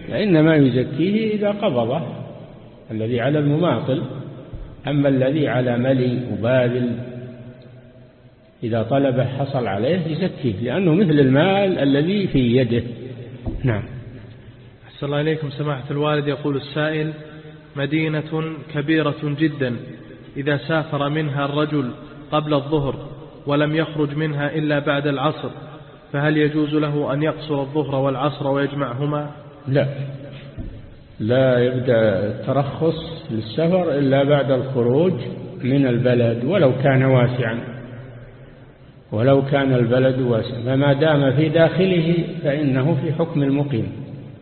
فإنما يزكيه إذا قبضه. الذي على المماطل أما الذي على ملي وباذل إذا طلبه حصل عليه يزكيه لأنه مثل المال الذي في يده. نعم. أحسن الله إليكم. سماحة الوالد يقول السائل مدينة كبيرة جدا إذا سافر منها الرجل قبل الظهر ولم يخرج منها إلا بعد العصر فهل يجوز له أن يقصر الظهر والعصر ويجمعهما؟ لا. لا يبدأ الترخص للسفر إلا بعد الخروج من البلد ولو كان واسعا. ولو كان البلد واسعا. فما دام في داخله فإنه في حكم المقيم.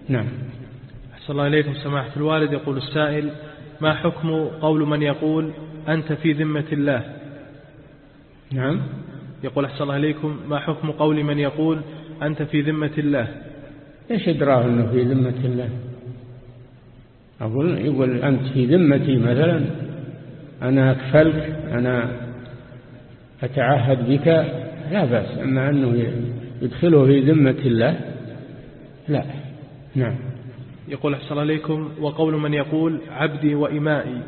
نعم. أحسن الله إليكم سماحة الوالد. يقول السائل ما حكم قول من يقول أنت في ذمة الله؟ نعم. يقول أحسن الله إليكم ما حكم قول من يقول أنت في ذمة الله؟ إيش أدراه أنه في ذمة الله؟ أقول يقول أنت في ذمتي مثلا أنا أكفلك أنا أتعهد بك. لا بأس أما أنه يدخله في ذمة الله لا. نعم. يقول أحسن عليكم وقول من يقول عبدي وإمائي.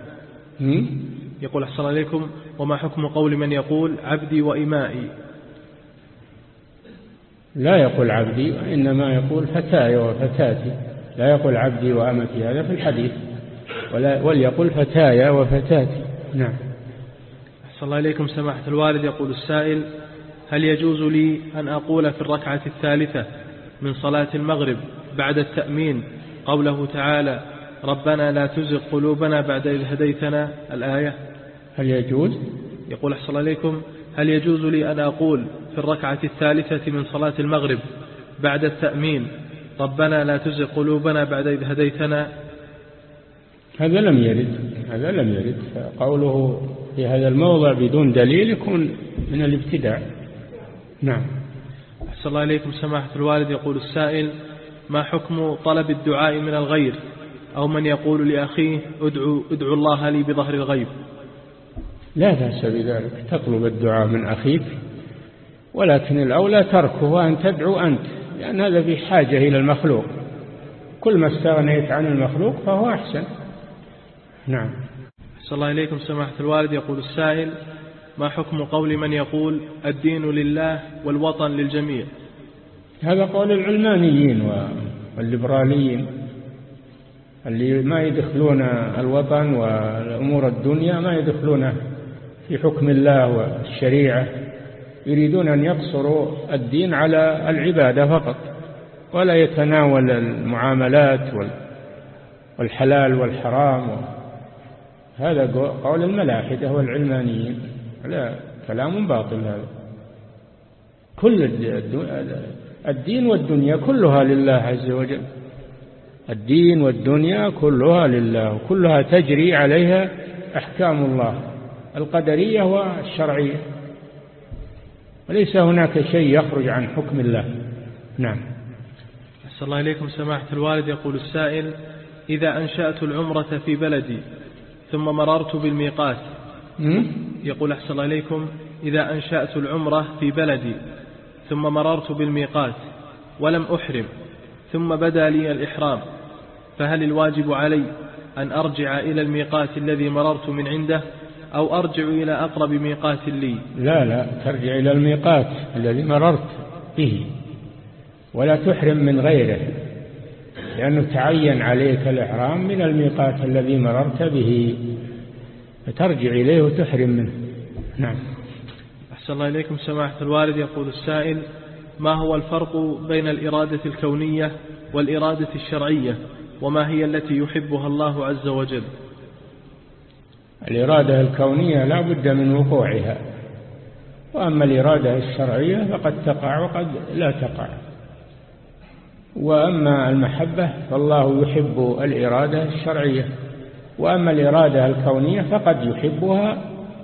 يقول أحسن عليكم وما حكم قول من يقول عبدي وإمائي؟ لا يقول عبدي وإنما يقول فتاي وفتاتي. لا يقول عبدي وأمتي هذا في الحديث. ولا وليقول فتايا وفتاتي نعم. أحسن الله إليكم سماحة الوالد. يقول السائل هل يجوز لي أن أقول في الركعة الثالثة من صلاة المغرب بعد التأمين قوله تعالى ربنا لا تزغ قلوبنا بعد إذ هديتنا؟ الآية. هل يجوز؟ يقول أحسن الله إليكم هل يجوز لي أن أقول في الركعة الثالثة من صلاة المغرب بعد التأمين ربنا لا تزغ قلوبنا بعد إذ هديتنا. هذا لم يرد هذا لم يرد. قوله في هذا الموضع بدون دليل يكون من الابتداع. نعم. أحسن الله إليكم سماحة الوالد. يقول السائل ما حكم طلب الدعاء من الغير؟ أو من يقول لأخيه ادعو, ادعو الله لي بظهر الغيب. لا بأس بذلك. تطلب الدعاء من أخيك ولكن الأولى تركه وأن تدعو أنت. لأن هذا في حاجة إلى المخلوق. كل ما استغنيت عن المخلوق فهو أحسن. نعم. صلى الله إليكم سماحة الوالد. يقول السائل ما حكم قول من يقول الدين لله والوطن للجميع؟ هذا قول العلمانيين والليبراليين اللي ما يدخلون الوطن والأمور الدنيا ما يدخلون في حكم الله والشريعة. يريدون أن يقصروا الدين على العبادة فقط. ولا يتناول المعاملات والحلال والحرام هذا قول الملاحدة والعلمانيين. لا كلام باطل هذا. كل الدين والدنيا كلها لله عز وجل. الدين والدنيا كلها لله كلها تجري عليها أحكام الله القدرية والشرعية. وليس هناك شيء يخرج عن حكم الله. نعم. أحسن الله إليكم. سماحة الوالد يقول السائل إذا أنشأت العمرة في بلدي ثم مررت بالميقات يقول أحسن الله إليكم إذا أنشأت العمرة في بلدي ثم مررت بالميقات ولم أحرم ثم بدا لي الإحرام فهل الواجب علي أن أرجع إلى الميقات الذي مررت من عنده أو أرجع إلى أقرب ميقات لي. لا لا ترجع إلى الميقات الذي مررت به. ولا تحرم من غيره لأنه تعين عليك الإحرام من الميقات الذي مررت به. فترجع إليه وتحرم منه. نعم. أحسن الله إليكم. سماحة الوالد يقول السائل ما هو الفرق بين الإرادة الكونية والإرادة الشرعية؟ وما هي التي يحبها الله عز وجل؟ الإرادة الكونية لا بد من وقوعها. وأما الإرادة الشرعية فقد تقع وقد لا تقع. وأما المحبة فالله يحب الإرادة الشرعية. وأما الإرادة الكونية فقد يحبها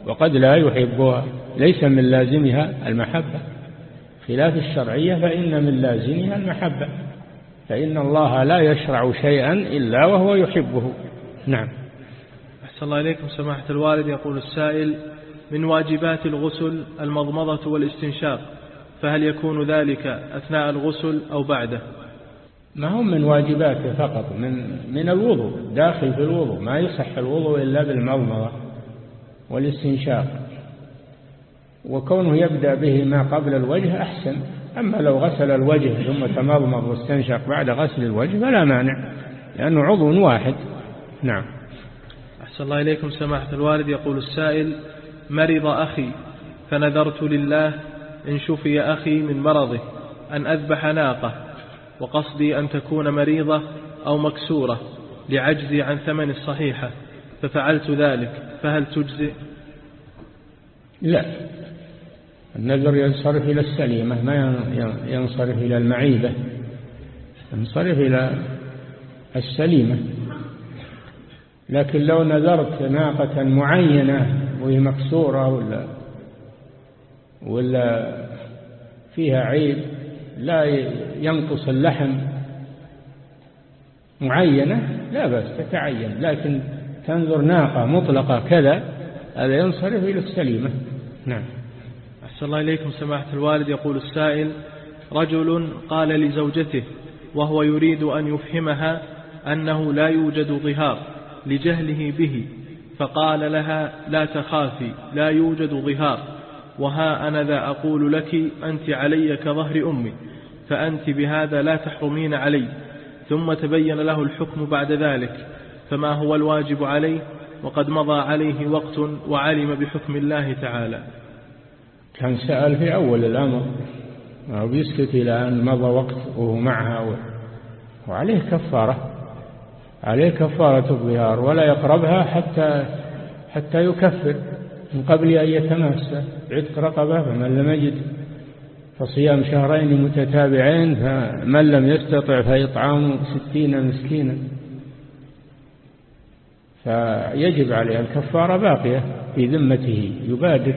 وقد لا يحبها. ليس من لازمها المحبة. خلاف الشرعية فإن من لازمها المحبة. فإن الله لا يشرع شيئا إلا وهو يحبه. نعم. أحسن الله إليكم. سماحة الوالد يقول السائل من واجبات الغسل المضمضة والاستنشاق فهل يكون ذلك أثناء الغسل أو بعده؟ ما هم من واجباته فقط من من الوضوء داخل في الوضوء ما يصح الوضوء إلا بالمضمضة والاستنشاق. وكونه يبدأ به ما قبل الوجه أحسن أما لو غسل الوجه ثم تمضمض واستنشق بعد غسل الوجه فلا مانع لأنه عضو واحد. نعم. أحسن الله إليكم سماحة الوالد. يقول السائل مرض أخي فنذرت لله إن شفي أخي من مرضه أن أذبح ناقة وقصدي أن تكون مريضة أو مكسورة لعجزي عن ثمن الصحيحة ففعلت ذلك فهل تجزئ؟ لا. النذر ينصرف إلى السليمة ما ينصرف إلى المعيبة ينصرف إلى السليمة. لكن لو نذرت ناقة معينة وهي مكسورة ولا ولا فيها عيب لا ينقص اللحم معينة لا بأس تتعين. لكن تنظر ناقة مطلقة كذا هذا ينصرف إلى السليمة. نعم. أحسن الله إليكم سماحة الوالد. يقول السائل رجل قال لزوجته وهو يريد أن يفهمها أنه لا يوجد ظهار. لجهله به فقال لها لا تخافي لا يوجد ظهار وها أنا ذا أقول لك أنت علي كظهر أمي فأنت بهذا لا تحرمين علي. ثم تبين له الحكم بعد ذلك فما هو الواجب عليه؟ وقد مضى عليه وقت وعلم بحكم الله تعالى. كان سأل في أول الأمر بيسكت إلى أن مضى وقت وهو معها وعليه كفارة. عليه كفارة الظهار ولا يقربها حتى حتى يكفر من قبل أن يتماسى عتق رقبة فمن لم يجد فصيام شهرين متتابعين فمن لم يستطع فإطعام ستين مسكينا. فيجب عليه الكفارة باقية في ذمته يبادر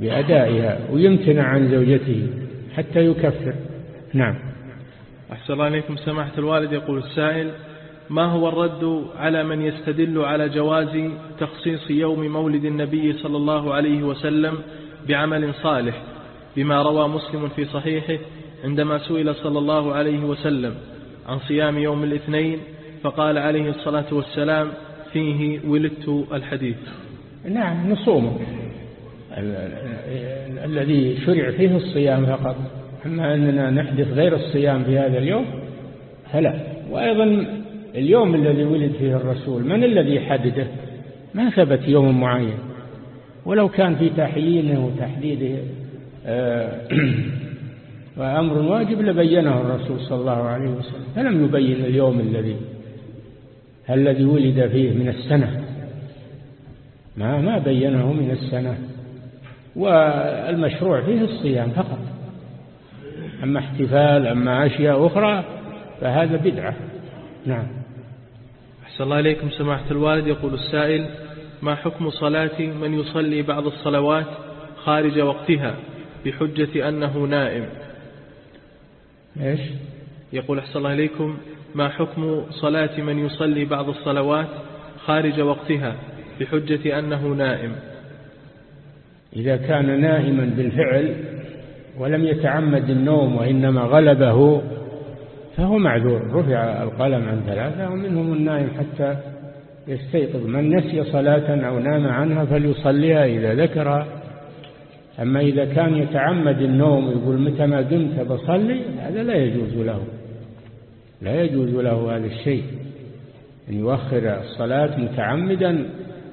بأدائها ويمتنع عن زوجته حتى يكفر. نعم. أحسن الله عليكم سماحة الوالد يقول السائل ما هو الرد على من يستدل على جواز تخصيص يوم مولد النبي صلى الله عليه وسلم بعمل صالح بما روى مسلم في صحيحه عندما سئل صلى الله عليه وسلم عن صيام يوم الاثنين فقال عليه الصلاة والسلام فيه ولدت الحديث. نعم نصومه الذي شرع فيه الصيام فقط. أما أننا نحدث غير الصيام في هذا اليوم فلا. وأيضا اليوم الذي ولد فيه الرسول من الذي حدده؟ ما ثبت يوم معين. ولو كان في تحيينه وتحديده آه، وأمر واجب لبينه الرسول صلى الله عليه وسلم. فلم يبين اليوم الذي الذي ولد فيه من السنة. ما ما بينه من السنة. والمشروع فيه الصيام فقط. أما احتفال أما أشياء أخرى فهذا بدعة. نعم. أحسن الله إليكم سماحة الوالد. يقول السائل ما حكم صلاة من يصلي بعض الصلوات خارج وقتها بحجة أنه نائم؟ إيش؟ يقول أحسن الله إليكم. ما حكم صلاة من يصلي بعض الصلوات خارج وقتها بحجة أنه نائم؟ إذا كان نائما بالفعل ولم يتعمد النوم وإنما غلبه فهو معذور رفع القلم عن ثلاثة ومنهم النائم حتى يستيقظ. من نسي صلاة أو نام عنها فليصليها إذا ذكرها أما إذا كان يتعمد النوم يقول متى ما قمت بصلي هذا لا يجوز له. لا يجوز له هذا الشيء. أن يؤخر الصلاة متعمدا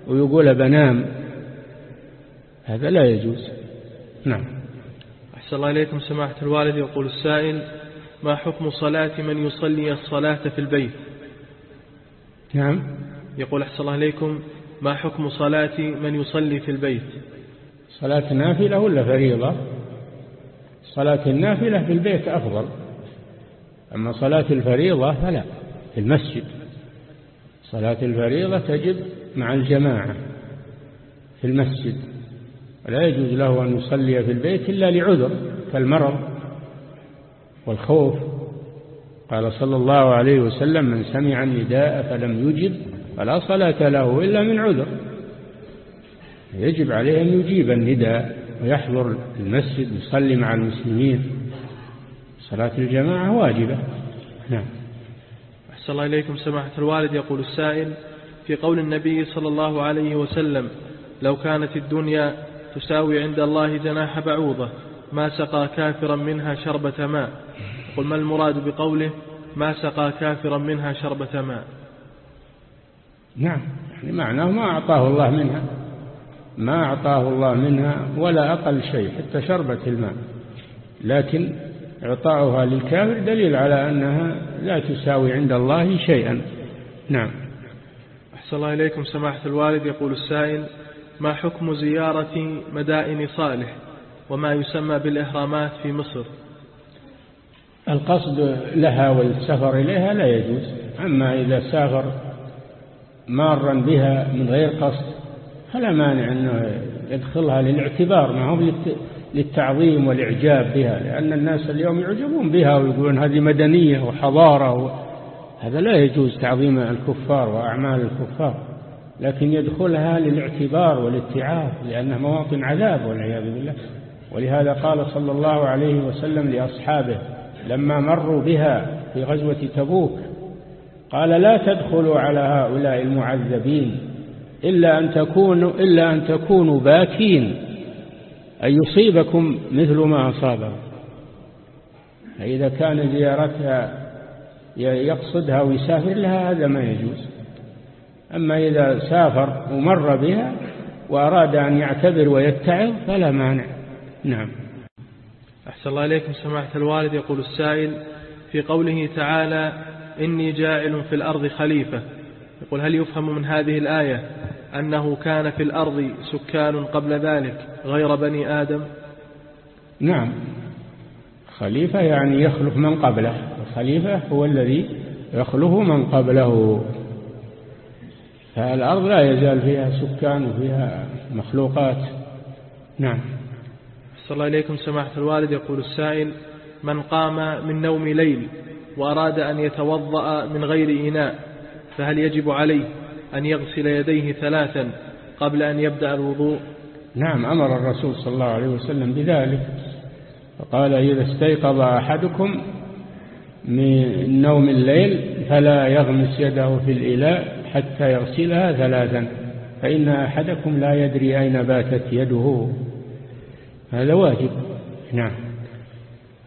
ويقول بنام. هذا لا يجوز. نعم. أحسن الله إليكم سماحة الوالد. يقول السائل ما حكم صلاة من يصلي الصلاة في البيت؟ نعم. يقول أحسن الله إليكم ما حكم صلاة من يصلي في البيت؟ صلاة نافلة ولا فريضة؟ صلاة النافلة في البيت أفضل أما صلاة الفريضة فلا في المسجد. صلاة الفريضة تجب مع الجماعة في المسجد. لا يجوز له أن يصلي في البيت إلا لعذر كالمرض. والخوف. قال صلى الله عليه وسلم من سمع النداء فلم يجب فلا صلاة له إلا من عذر. يجب عليه أن يجيب النداء ويحضر المسجد يصلي مع المسلمين. صلاة الجماعة واجبة. نعم. أحسن الله إليكم. سماحة الوالد يقول السائل في قول النبي صلى الله عليه وسلم لو كانت الدنيا تساوي عند الله جناح بعوضة ما سقى كافرا منها شربة ماء. قل ما المراد بقوله ما سقى كافرا منها شربة ماء؟ نعم يعني معناه ما أعطاه الله منها ما أعطاه الله منها ولا أقل شيء حتى شربة الماء. لكن إعطاؤها للكافر دليل على أنها لا تساوي عند الله شيئا. نعم. أحسن الله إليكم سماحة الوالد. يقول السائل ما حكم زيارة مدائن صالح؟ وما يسمى بالإهرامات في مصر. القصد لها والسفر إليها لا يجوز. أما إذا سافر مارا بها من غير قصد فلا مانع أنه يدخلها للاعتبار ما هو للتعظيم والإعجاب بها لأن الناس اليوم يعجبون بها ويقولون هذه مدنية وحضارة هذا لا يجوز تعظيم الكفار وأعمال الكفار لكن يدخلها للاعتبار والاتعاظ لأنها مواطن عذاب والعياذ بالله. ولهذا قال صلى الله عليه وسلم لأصحابه لما مروا بها في غزوة تبوك قال لا تدخلوا على هؤلاء المعذبين إلا أن تكونوا, إلا أن تكونوا باكين أن يصيبكم مثل ما أصابهم. فإذا كان زيارتها يقصدها ويسافر لها هذا ما يجوز. أما إذا سافر ومر بها وأراد أن يعتبر ويتعظ فلا مانع. نعم. أحسن الله إليكم سماحة الوالد. يقول السائل في قوله تعالى إني جاعل في الأرض خليفة. يقول هل يفهم من هذه الآية أنه كان في الأرض سكان قبل ذلك غير بني آدم؟ نعم. خليفة يعني يخلف من قبله. الخليفة هو الذي يخلف من قبله. فالأرض لا يزال فيها سكان وفيها مخلوقات. نعم. صلى الله إليكم سماحة الوالد. يقول السائل من قام من نوم ليل وأراد أن يتوضأ من غير إناء فهل يجب عليه أن يغسل يديه ثلاثا قبل أن يبدأ الوضوء؟ نعم أمر الرسول صلى الله عليه وسلم بذلك فقال إذا استيقظ أحدكم من نوم الليل فلا يغمس يده في الإلاء حتى يغسلها ثلاثا فإن أحدكم لا يدري أين باتت يده. هذا واجب. نعم.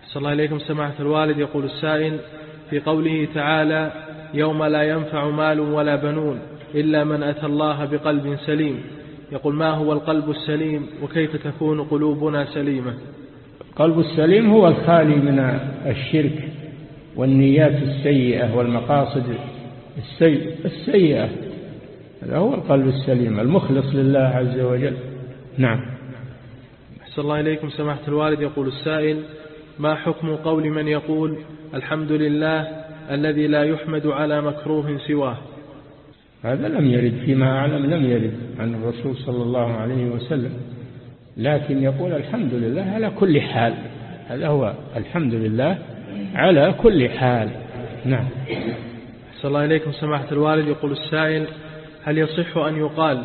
صلى الله عليكم سماحة الوالد يقول السائل في قوله تعالى يوم لا ينفع مال ولا بنون إلا من أتى الله بقلب سليم. يقول ما هو القلب السليم وكيف تكون قلوبنا سليمة؟ القلب السليم هو الخالي من الشرك والنيات السيئة والمقاصد السيئة. هذا هو القلب السليم المخلص لله عز وجل. نعم. أحسن الله إليكم سماحة الوالد. يقول السائل ما حكم قول من يقول الحمد لله الذي لا يحمد على مكروه سواه هذا لم يرد فيما أعلم لم يرد عن الرسول صلى الله عليه وسلم. لكن يقول الحمد لله على كل حال. هذا هو الحمد لله على كل حال. نعم. صلى الله إليكم سماحة الوالد. يقول السائل هل يصح أن يقال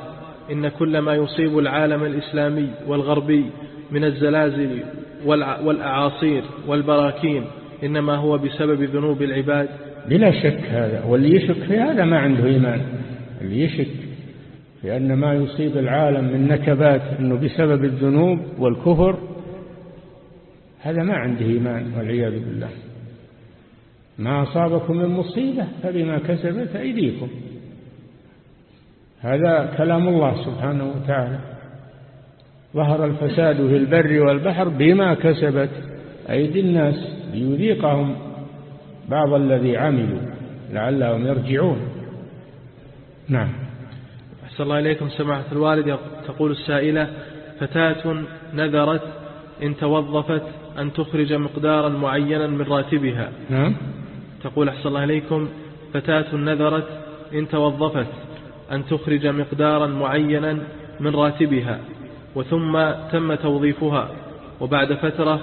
إن كل ما يصيب العالم الإسلامي والغربي من الزلازل والأعاصير والبراكين إنما هو بسبب ذنوب العباد. بلا شك هذا واللي يشك في هذا ما عنده إيمان. اللي يشك في أن ما يصيب العالم من نكبات أنه بسبب الذنوب والكفر هذا ما عنده إيمان والعياذ بالله. ما أصابكم من مصيبة فبما كسبت أيديكم. هذا كلام الله سبحانه وتعالى. ظهر الفساد في البر والبحر بما كسبت أيدي الناس ليذيقهم بعض الذي عملوا لعلهم يرجعون. نعم. أحسن الله إليكم سماحة الوالد. تقول السائلة فتاة نذرت إن توظفت أن تخرج مقدارا معينا من راتبها. نعم. تقول أحسن الله إليكم فتاة نذرت إن توظفت أن تخرج مقدارا معينا من راتبها. وثم تم توظيفها. وبعد فترة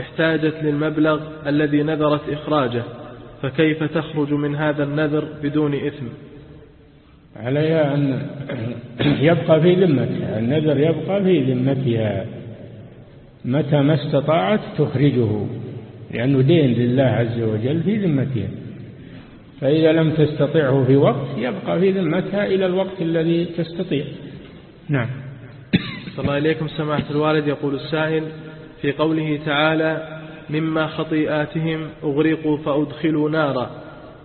احتاجت للمبلغ الذي نذرت إخراجه. فكيف تخرج من هذا النذر بدون إثم؟ عليها أن يبقى في ذمتها. النذر يبقى في ذمتها. متى ما استطاعت تخرجه لأنه دين لله عز وجل في ذمتها. فإذا لم تستطعه في وقت يبقى في ذمتها إلى الوقت الذي تستطيع. نعم. صلى الله إليكم سماحة الوالد. يقول السائل في قوله تعالى مما خطيئاتهم أغرقوا فأدخلوا نارا.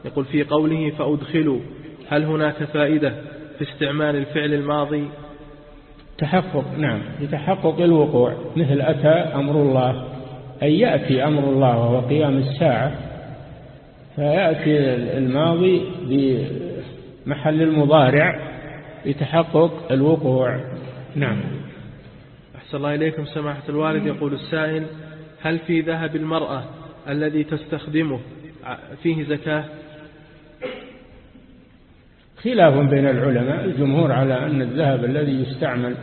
يقول في قوله فأدخلوا هل هناك فائدة في استعمال الفعل الماضي؟ تحقق نعم لتحقق الوقوع. مثل أتى أمر الله أي يأتي أمر الله وهو قيام الساعة فيأتي الماضي بمحل المضارع لتحقق الوقوع. نعم. أحسن الله إليكم سماحة الوالد. يقول السائل هل في ذهب المرأة الذي تستخدمه فيه زكاة؟ خلاف بين العلماء. الجمهور على أن الذهب الذي يستعمل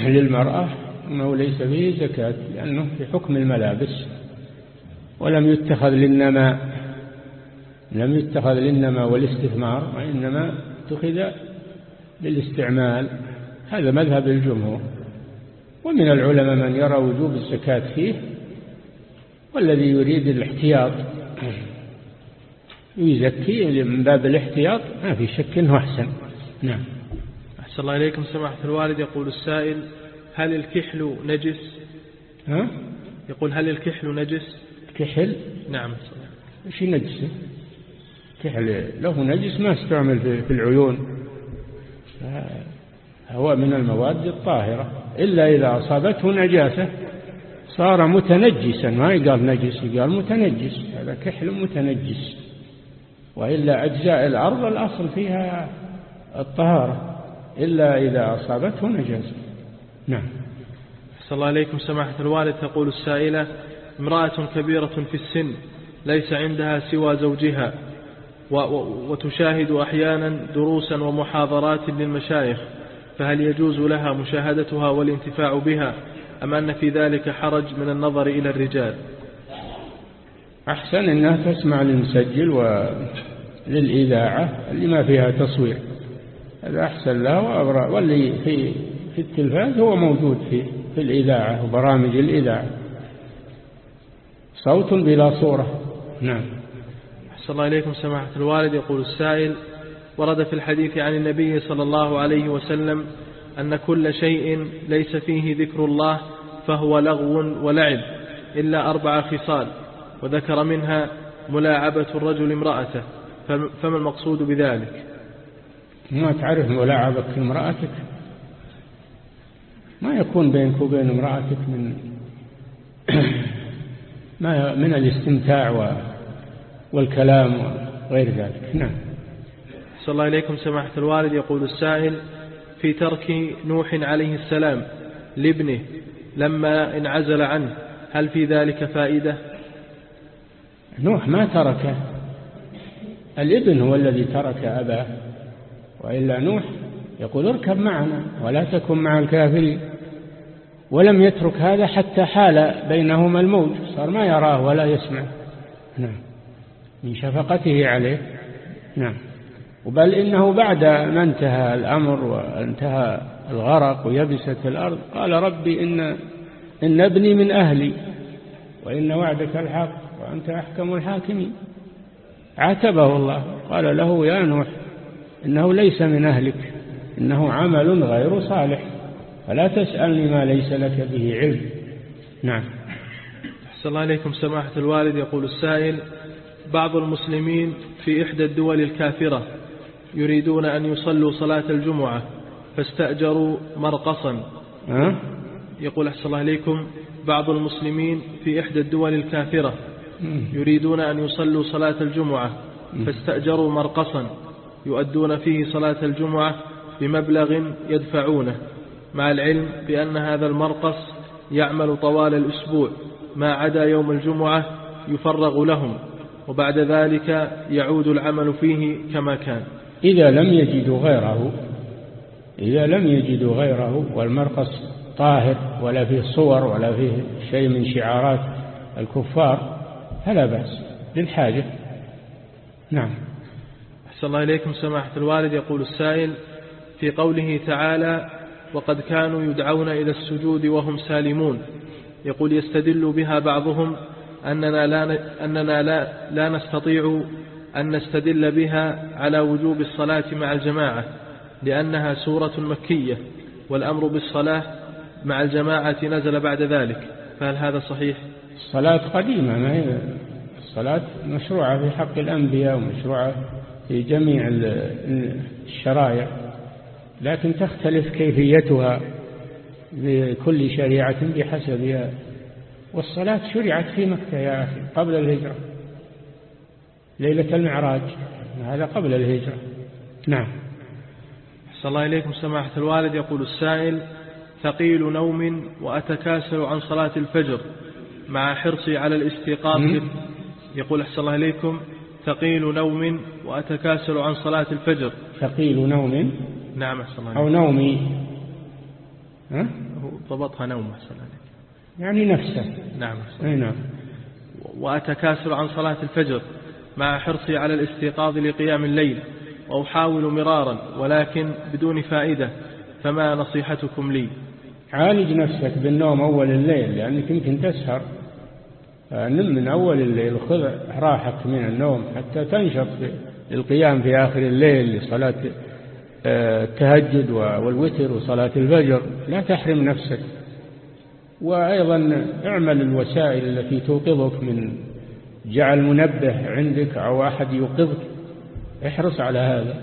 للمرأة أنه ليس فيه زكاة لأنه في حكم الملابس ولم يتخذ للنماء لم يتخذ للنماء والاستثمار وإنما اتخذ للاستعمال. هذا مذهب الجمهور. ومن العلماء من يرى وجوب الزكاة فيه والذي يريد الاحتياط يزكي من باب الاحتياط ما في شك إنه أحسن. نعم. أحسن الله إليكم سماحة الوالد. يقول السائل هل الكحل نجس؟ ها؟ يقول هل الكحل نجس؟ كحل؟ نعم إيش نجس؟ كحل له نجس ما استعمل في العيون. هو من المواد الطاهرة. إلا إذا أصابته نجاسة صار متنجسا. ما يقال نجس يقال متنجس. هذا كحل متنجس. وإلا أجزاء الأرض الأصل فيها الطهارة. إلا إذا أصابته نجاسة. نعم. صلى الله عليكم سماحة الوالد تقول السائلة امرأة كبيرة في السن ليس عندها سوى زوجها وتشاهد أحيانا دروسا ومحاضرات للمشايخ. فهل يجوز لها مشاهدتها والانتفاع بها أم أن في ذلك حرج من النظر إلى الرجال؟ أحسن أنها تسمع المسجل للإذاعة اللي ما فيها تصوير. هذا أحسن له وأبرأ. واللي في في التلفاز هو موجود في في الإذاعة وبرامج الإذاعة. صوت بلا صورة. نعم. أحسن الله إليكم سماحة الوالد. يقول السائل ورد في الحديث عن النبي صلى الله عليه وسلم أن كل شيء ليس فيه ذكر الله فهو لغو ولعب إلا أربع خصال وذكر منها ملاعبة الرجل امرأته فما المقصود بذلك؟ ما تعرف ملاعبك امرأتك؟ ما يكون بينك وبين امرأتك من ما من الاستمتاع والكلام وغير ذلك. نعم. صلى الله إليكم سماحة الوالد. يقول السائل في ترك نوح عليه السلام لابنه لما انعزل عنه هل في ذلك فائدة؟ نوح ما تركه. الابن هو الذي ترك أباه. وإلا نوح يقول اركب معنا ولا تكن مع الكافرين. ولم يترك هذا حتى حال بينهما الموت. صار ما يراه ولا يسمع. نعم. من شفقته عليه. نعم. وبل إنه بعد ما انتهى الأمر وانتهى الغرق ويبست الأرض قال ربي إن, إن ابني من أهلي وإن وعدك الحق وأنت أحكم الحاكمين. عاتبه الله قال له يا نوح إنه ليس من أهلك إنه عمل غير صالح فلا تسألني ما ليس لك به علم. نعم. أحسن الله إليكم سماحة الوالد يقول السائل بعض المسلمين في إحدى الدول الكافرة يريدون أن يصلوا صلاة الجمعة فاستأجروا مرقصا. أه؟ يقول أحسن الله إليكم بعض المسلمين في إحدى الدول الكافرة يريدون أن يصلوا صلاة الجمعة فاستأجروا مرقصا. يؤدون فيه صلاة الجمعة بمبلغ يدفعونه مع العلم بأن هذا المرقص يعمل طوال الأسبوع ما عدا يوم الجمعة يفرغ لهم وبعد ذلك يعود العمل فيه كما كان. إذا لم يجدوا غيره إذا لم يجدوا غيره والمرقص طاهر ولا فيه صور ولا فيه شيء من شعارات الكفار فلا بأس للحاجة. نعم. أحسن الله إليكم. سماحة الوالد يقول السائل في قوله تعالى وقد كانوا يدعون إلى السجود وهم سالمون يقول يستدل بها بعضهم أننا لا, أننا لا, لا نستطيع أن نستدل بها على وجوب الصلاة مع الجماعة لأنها سورة مكية والأمر بالصلاة مع الجماعة نزل بعد ذلك. فهل هذا صحيح؟ الصلاة قديمة ما هي؟ الصلاة مشروعة في حق الأنبياء ومشروعة في جميع الشرائع لكن تختلف كيفيتها بكل شريعة بحسبها. والصلاة شرعت في مكة يا أخي قبل الهجرة. ليلة المعراج. هذا قبل الهجرة. نعم. صلى الله إليكم سماحة الوالد. يقول السائل ثقيل نوم وأتكاسل عن صلاة الفجر مع حرصي على الاستيقاظ يقول أحسن الله إليكم ثقيل نوم وأتكاسل عن صلاة الفجر. ثقيل نوم؟ نعم أحسن الله أو نومي. ها؟ ضبطها نوم أحسن الله يعني نفسه. نعم أي نعم. وأتكاسل عن صلاة الفجر. مع حرصي على الاستيقاظ لقيام الليل وأحاول مرارا ولكن بدون فائدة فما نصيحتكم لي؟ عالج نفسك بالنوم أول الليل لأنك يمكن تسهر. نم من أول الليل وخذ راحك من النوم حتى تنشط للقيام في آخر الليل لصلاة آه، التهجد والوتر وصلاة الفجر. لا تحرم نفسك. وأيضا اعمل الوسائل التي توقظك من جعل منبه عندك أو أحد يوقظك. احرص على هذا.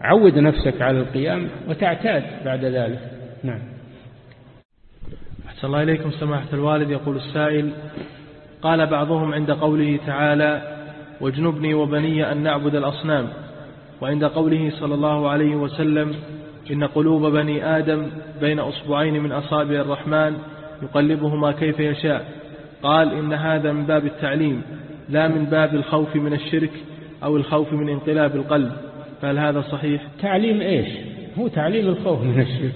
عود نفسك على القيام وتعتاد بعد ذلك. نعم. أحسن الله إليكم سماحة الوالد. يقول السائل قال بعضهم عند قوله تعالى واجنبني وبني أن نعبد الأصنام. وعند قوله صلى الله عليه وسلم إن قلوب بني آدم بين أصبعين من أصابع الرحمن يقلبهما كيف يشاء. قال إن هذا من باب التعليم. لا من باب الخوف من الشرك أو الخوف من انقلاب القلب. فهل هذا صحيح؟ تعليم إيش؟ هو تعليم الخوف من الشرك.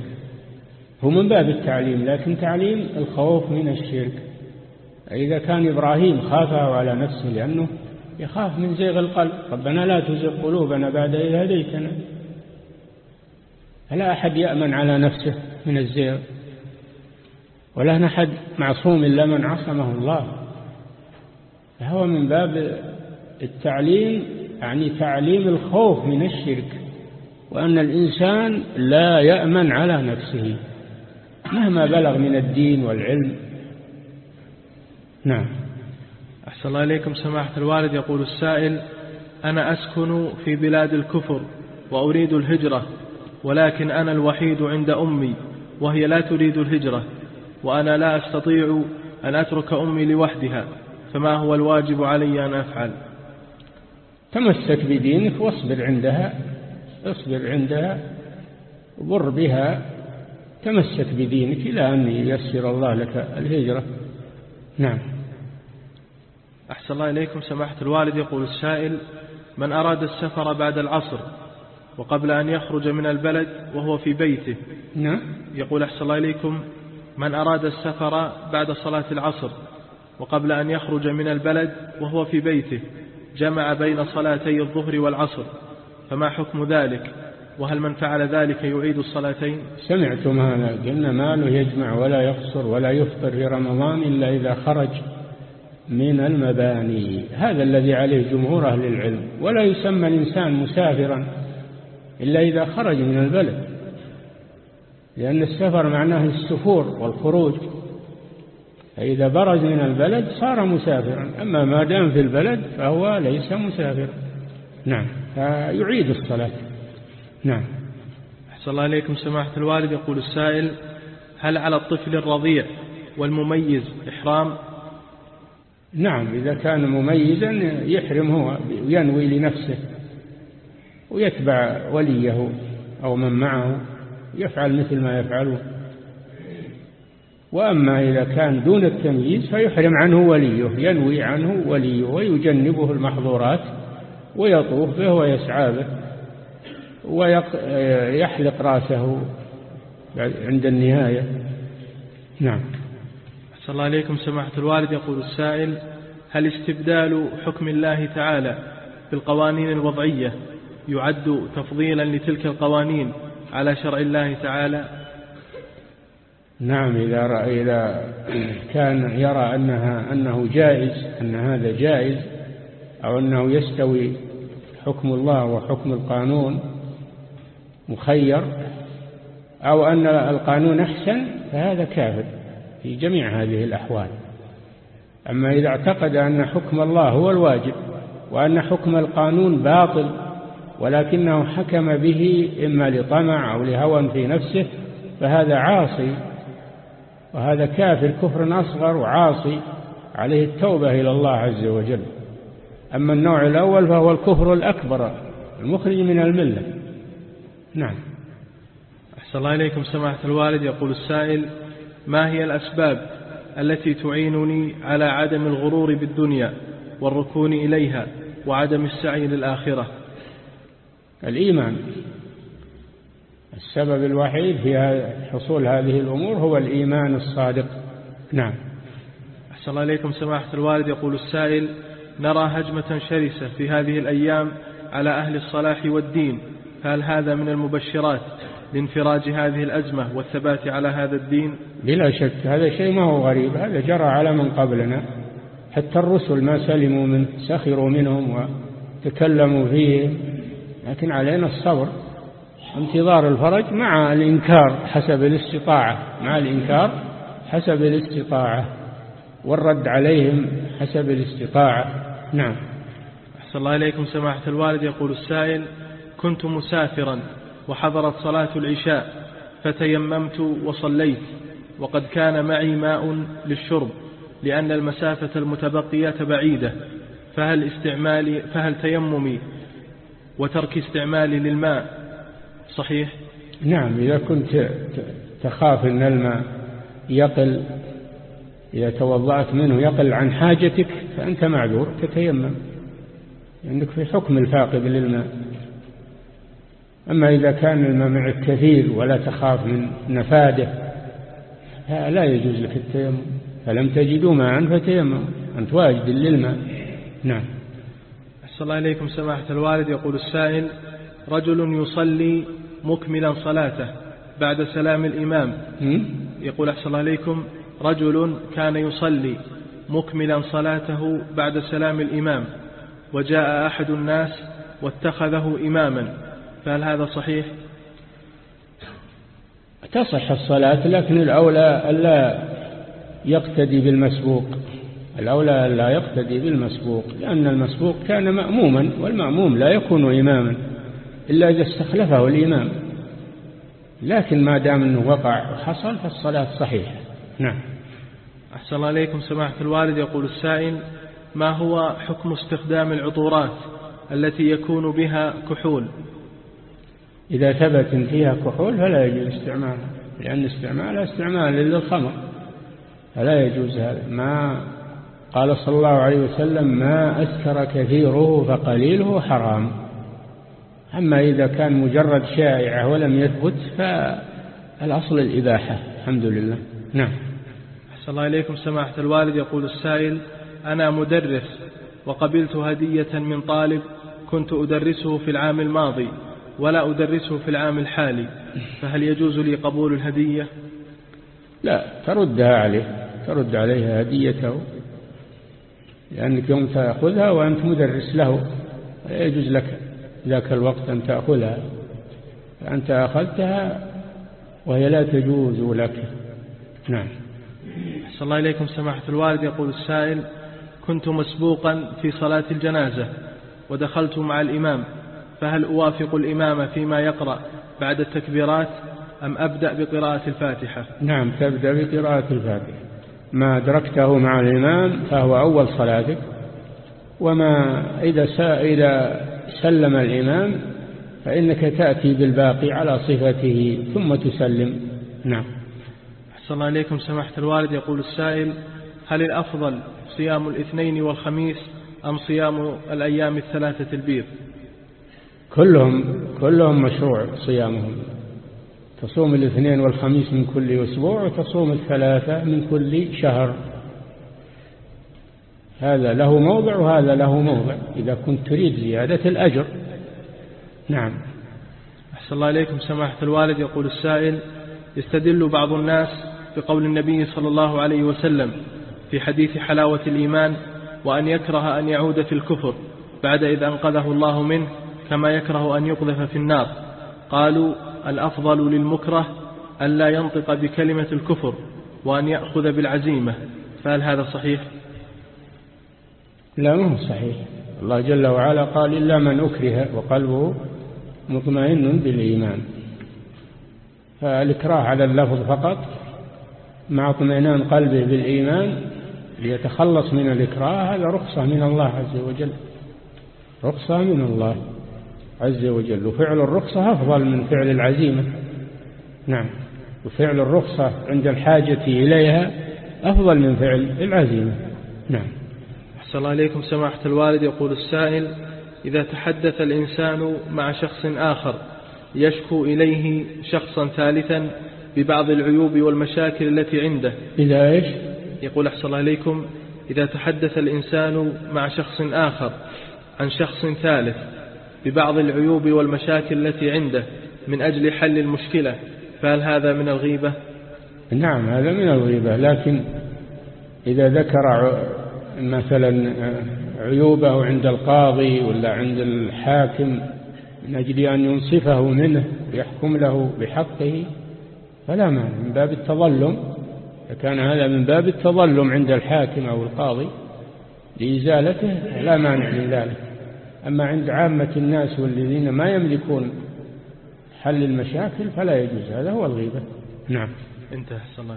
هو من باب التعليم لكن تعليم الخوف من الشرك. إذا كان إبراهيم خافه على نفسه لأنه يخاف من زيغ القلب. ربنا لا تزغ قلوبنا بعد إذ هديتنا. فلا أحد يأمن على نفسه من الزيغ ولا أحد معصوم إلا من عصمه الله. فهو من باب التعليم يعني تعليم الخوف من الشرك وأن الإنسان لا يأمن على نفسه مهما بلغ من الدين والعلم. نعم. أحسن الله إليكم. سماحة الوالد يقول السائل أنا أسكن في بلاد الكفر وأريد الهجرة ولكن أنا الوحيد عند أمي وهي لا تريد الهجرة وأنا لا أستطيع أن أترك أمي لوحدها. فما هو الواجب علي أن أفعل؟ تمسك بدينك واصبر عندها اصبر عندها وبر بها تمسك بدينك إلى أن ييسر الله لك الهجرة. نعم. أحسن الله إليكم. سماحة الوالد يقول السائل من أراد السفر بعد العصر وقبل أن يخرج من البلد وهو في بيته؟ نعم. يقول أحسن الله إليكم من أراد السفر بعد صلاة العصر وقبل أن يخرج من البلد وهو في بيته جمع بين صلاتي الظهر والعصر. فما حكم ذلك؟ وهل من فعل ذلك يعيد الصلاتين؟ سمعتم هذا قلنا ماله يجمع ولا يقصر ولا يفطر في رمضان إلا إذا خرج من المباني. هذا الذي عليه جمهور أهل العلم. ولا يسمى الإنسان مسافرا إلا إذا خرج من البلد لأن السفر معناه السفور والخروج. فإذا برز من البلد صار مسافرا. أما ما دام في البلد فهو ليس مسافرا. نعم. فيعيد الصلاة. نعم. أحسن الله إليكم سماحة الوالد. يقول السائل هل على الطفل الرضيع والمميز إحرام؟ نعم. إذا كان مميزا يحرم هو وينوي لنفسه ويتبع وليه أو من معه يفعل مثل ما يفعلون. وأما إذا كان دون التمييز فيحرم عنه وليه ينوي عنه وليه ويجنبه المحظورات ويطوف به ويسعى به ويحلق رأسه عند النهاية. نعم. أحسن الله عليكم سماحة الوالد. يقول السائل هل استبدال حكم الله تعالى بالقوانين الوضعية يعد تفضيلا لتلك القوانين على شرع الله تعالى؟ نعم إذا رأى إذا كان يرى أنها أنه جائز أن هذا جائز أو أنه يستوي حكم الله وحكم القانون مخير أو أن القانون أحسن فهذا كافر في جميع هذه الأحوال. أما إذا اعتقد أن حكم الله هو الواجب وأن حكم القانون باطل ولكنه حكم به إما لطمع أو لهوى في نفسه فهذا عاصي وهذا كافر كفر أصغر وعاصي عليه التوبة إلى الله عز وجل. أما النوع الأول فهو الكفر الأكبر المخرج من الملة. نعم. أحسن الله إليكم سماحة الوالد. يقول السائل ما هي الأسباب التي تعينني على عدم الغرور بالدنيا والركون إليها وعدم السعي للآخرة؟ الإيمان. السبب الوحيد في حصول هذه الأمور هو الإيمان الصادق. نعم. أحسن الله إليكم سماحة الوالد. يقول السائل نرى هجمة شرسة في هذه الأيام على أهل الصلاح والدين. فهل هذا من المبشرات لانفراج هذه الأزمة والثبات على هذا الدين؟ بلا شك هذا شيء ما هو غريب. هذا جرى على من قبلنا. حتى الرسل ما سلموا منه سخروا منهم وتكلموا فيه لكن علينا الصبر. انتظار الفرج مع الإنكار حسب الاستطاعة مع الإنكار حسب الاستطاعة والرد عليهم حسب الاستطاعة. نعم. أحسن الله إليكم سماحة الوالد. يقول السائل كنت مسافرا وحضرت صلاة العشاء فتيممت وصليت وقد كان معي ماء للشرب لأن المسافة المتبقية بعيدة فهل استعمالي فهل تيممي وترك استعمالي للماء؟ صحيح؟ نعم إذا كنت تخاف أن الماء يقل إذا توضأت منه يقل عن حاجتك فأنت معذور تتيمم لأنك في حكم الفاقد للماء. أما إذا كان الماء معك كثير ولا تخاف من نفاده لا يجوز لك التيمم. فلم تجدوا ماء فتيمم أنت واجد للماء. نعم. أحسن الله إليكم سماحة الوالد. يقول السائل رجل يصلي مكملا صلاته بعد سلام الإمام. يقول أحسن الله إليكم رجل كان يصلي مكملا صلاته بعد سلام الإمام. وجاء أحد الناس واتخذه إماما. فهل هذا صحيح؟ تصح الصلاة لكن الأولى ألا يقتدي بالمسبوق. الأولى ألا يقتدي بالمسبوق لأن المسبوق كان مأموما والمأموم لا يكون إماما. إلا إذا استخلفه الإمام. لكن ما دام أنه وقع وحصل فالصلاة صحيحة. نعم. أحسن الله عليكم سماحة الوالد. يقول السائل ما هو حكم استخدام العطورات التي يكون بها كحول؟ إذا ثبت فيها كحول فلا يجوز استعمالها لأن استعمالها استعمال للخمر فلا يجوز هذا. ما قال صلى الله عليه وسلم ما أسكر كثيره فقليله حرام. أما إذا كان مجرد شائعة ولم يثبت فالأصل الإباحة الحمد لله. نعم. أحسن الله إليكم. سماحة الوالد يقول السائل أنا مدرس وقبلت هدية من طالب كنت أدرسه في العام الماضي ولا أدرسه في العام الحالي فهل يجوز لي قبول الهدية؟ لا تردها عليه ترد عليه هديته لأنك يوم تأخذها وأنت مدرس له يجوز لك. ذاك الوقت أن تأخذها فأنت أخذتها وهي لا تجوز لك. نعم. صلى الله إليكم. سماحة الوالد يقول السائل كنت مسبوقا في صلاة الجنازة ودخلت مع الإمام فهل أوافق الإمام فيما يقرأ بعد التكبيرات أم أبدأ بقراءة الفاتحة؟ نعم تبدأ بقراءة الفاتحة. ما أدركته مع الإمام فهو أول صلاتك وما إذا, إذا سلم الإمام فإنك تأتي بالباقي على صفته ثم تسلم. نعم. أحسن الله إليكم سماحة الوالد. يقول السائل هل الأفضل صيام الاثنين والخميس أم صيام الأيام الثلاثة البيض؟ كلهم كلهم مشروع صيامهم. تصوم الاثنين والخميس من كل أسبوع وتصوم الثلاثة من كل شهر. هذا له موضع وهذا له موضع. إذا كنت تريد زيادة الأجر. نعم. أحسن الله إليكم. سماحة الوالد يقول السائل يستدل بعض الناس بقول النبي صلى الله عليه وسلم في حديث حلاوة الإيمان وأن يكره أن يعود في الكفر بعد إذ أنقذه الله منه كما يكره أن يقذف في النار. قالوا الأفضل للمكره أن لا ينطق بكلمة الكفر وأن يأخذ بالعزيمة. فهل هذا صحيح؟ لا ما هو صحيح. الله جل وعلا قال إلا من أكره وقلبه مطمئن بالإيمان. فالإكراه على اللفظ فقط مع اطمئنان قلبه بالإيمان ليتخلص من الإكراه هذا رخصة من الله عز وجل. رخصة من الله عز وجل. وفعل الرخصة أفضل من فعل العزيمة. نعم. وفعل الرخصة عند الحاجة إليها أفضل من فعل العزيمة. نعم. أحسن الله إليكم سماحة الوالد. يقول السائل إذا تحدث الإنسان مع شخص آخر يشكو إليه شخصا ثالثا ببعض العيوب والمشاكل التي عنده. إذا إيش؟ يقول أحسن الله إليكم. إذا تحدث الإنسان مع شخص آخر عن شخص ثالث ببعض العيوب والمشاكل التي عنده من أجل حل المشكلة فهل هذا من الغيبة؟ نعم هذا من الغيبة. لكن إذا ذكر مثلا عيوبه عند القاضي ولا عند الحاكم من أجل أن ينصفه منه ويحكم له بحقه فلا مانع من باب التظلم. كان هذا من باب التظلم عند الحاكم أو القاضي لإزالته لا مانع من ذلك. أما عند عامة الناس والذين ما يملكون حل المشاكل فلا يجوز. هذا هو الغيبة. نعم. انتهى الله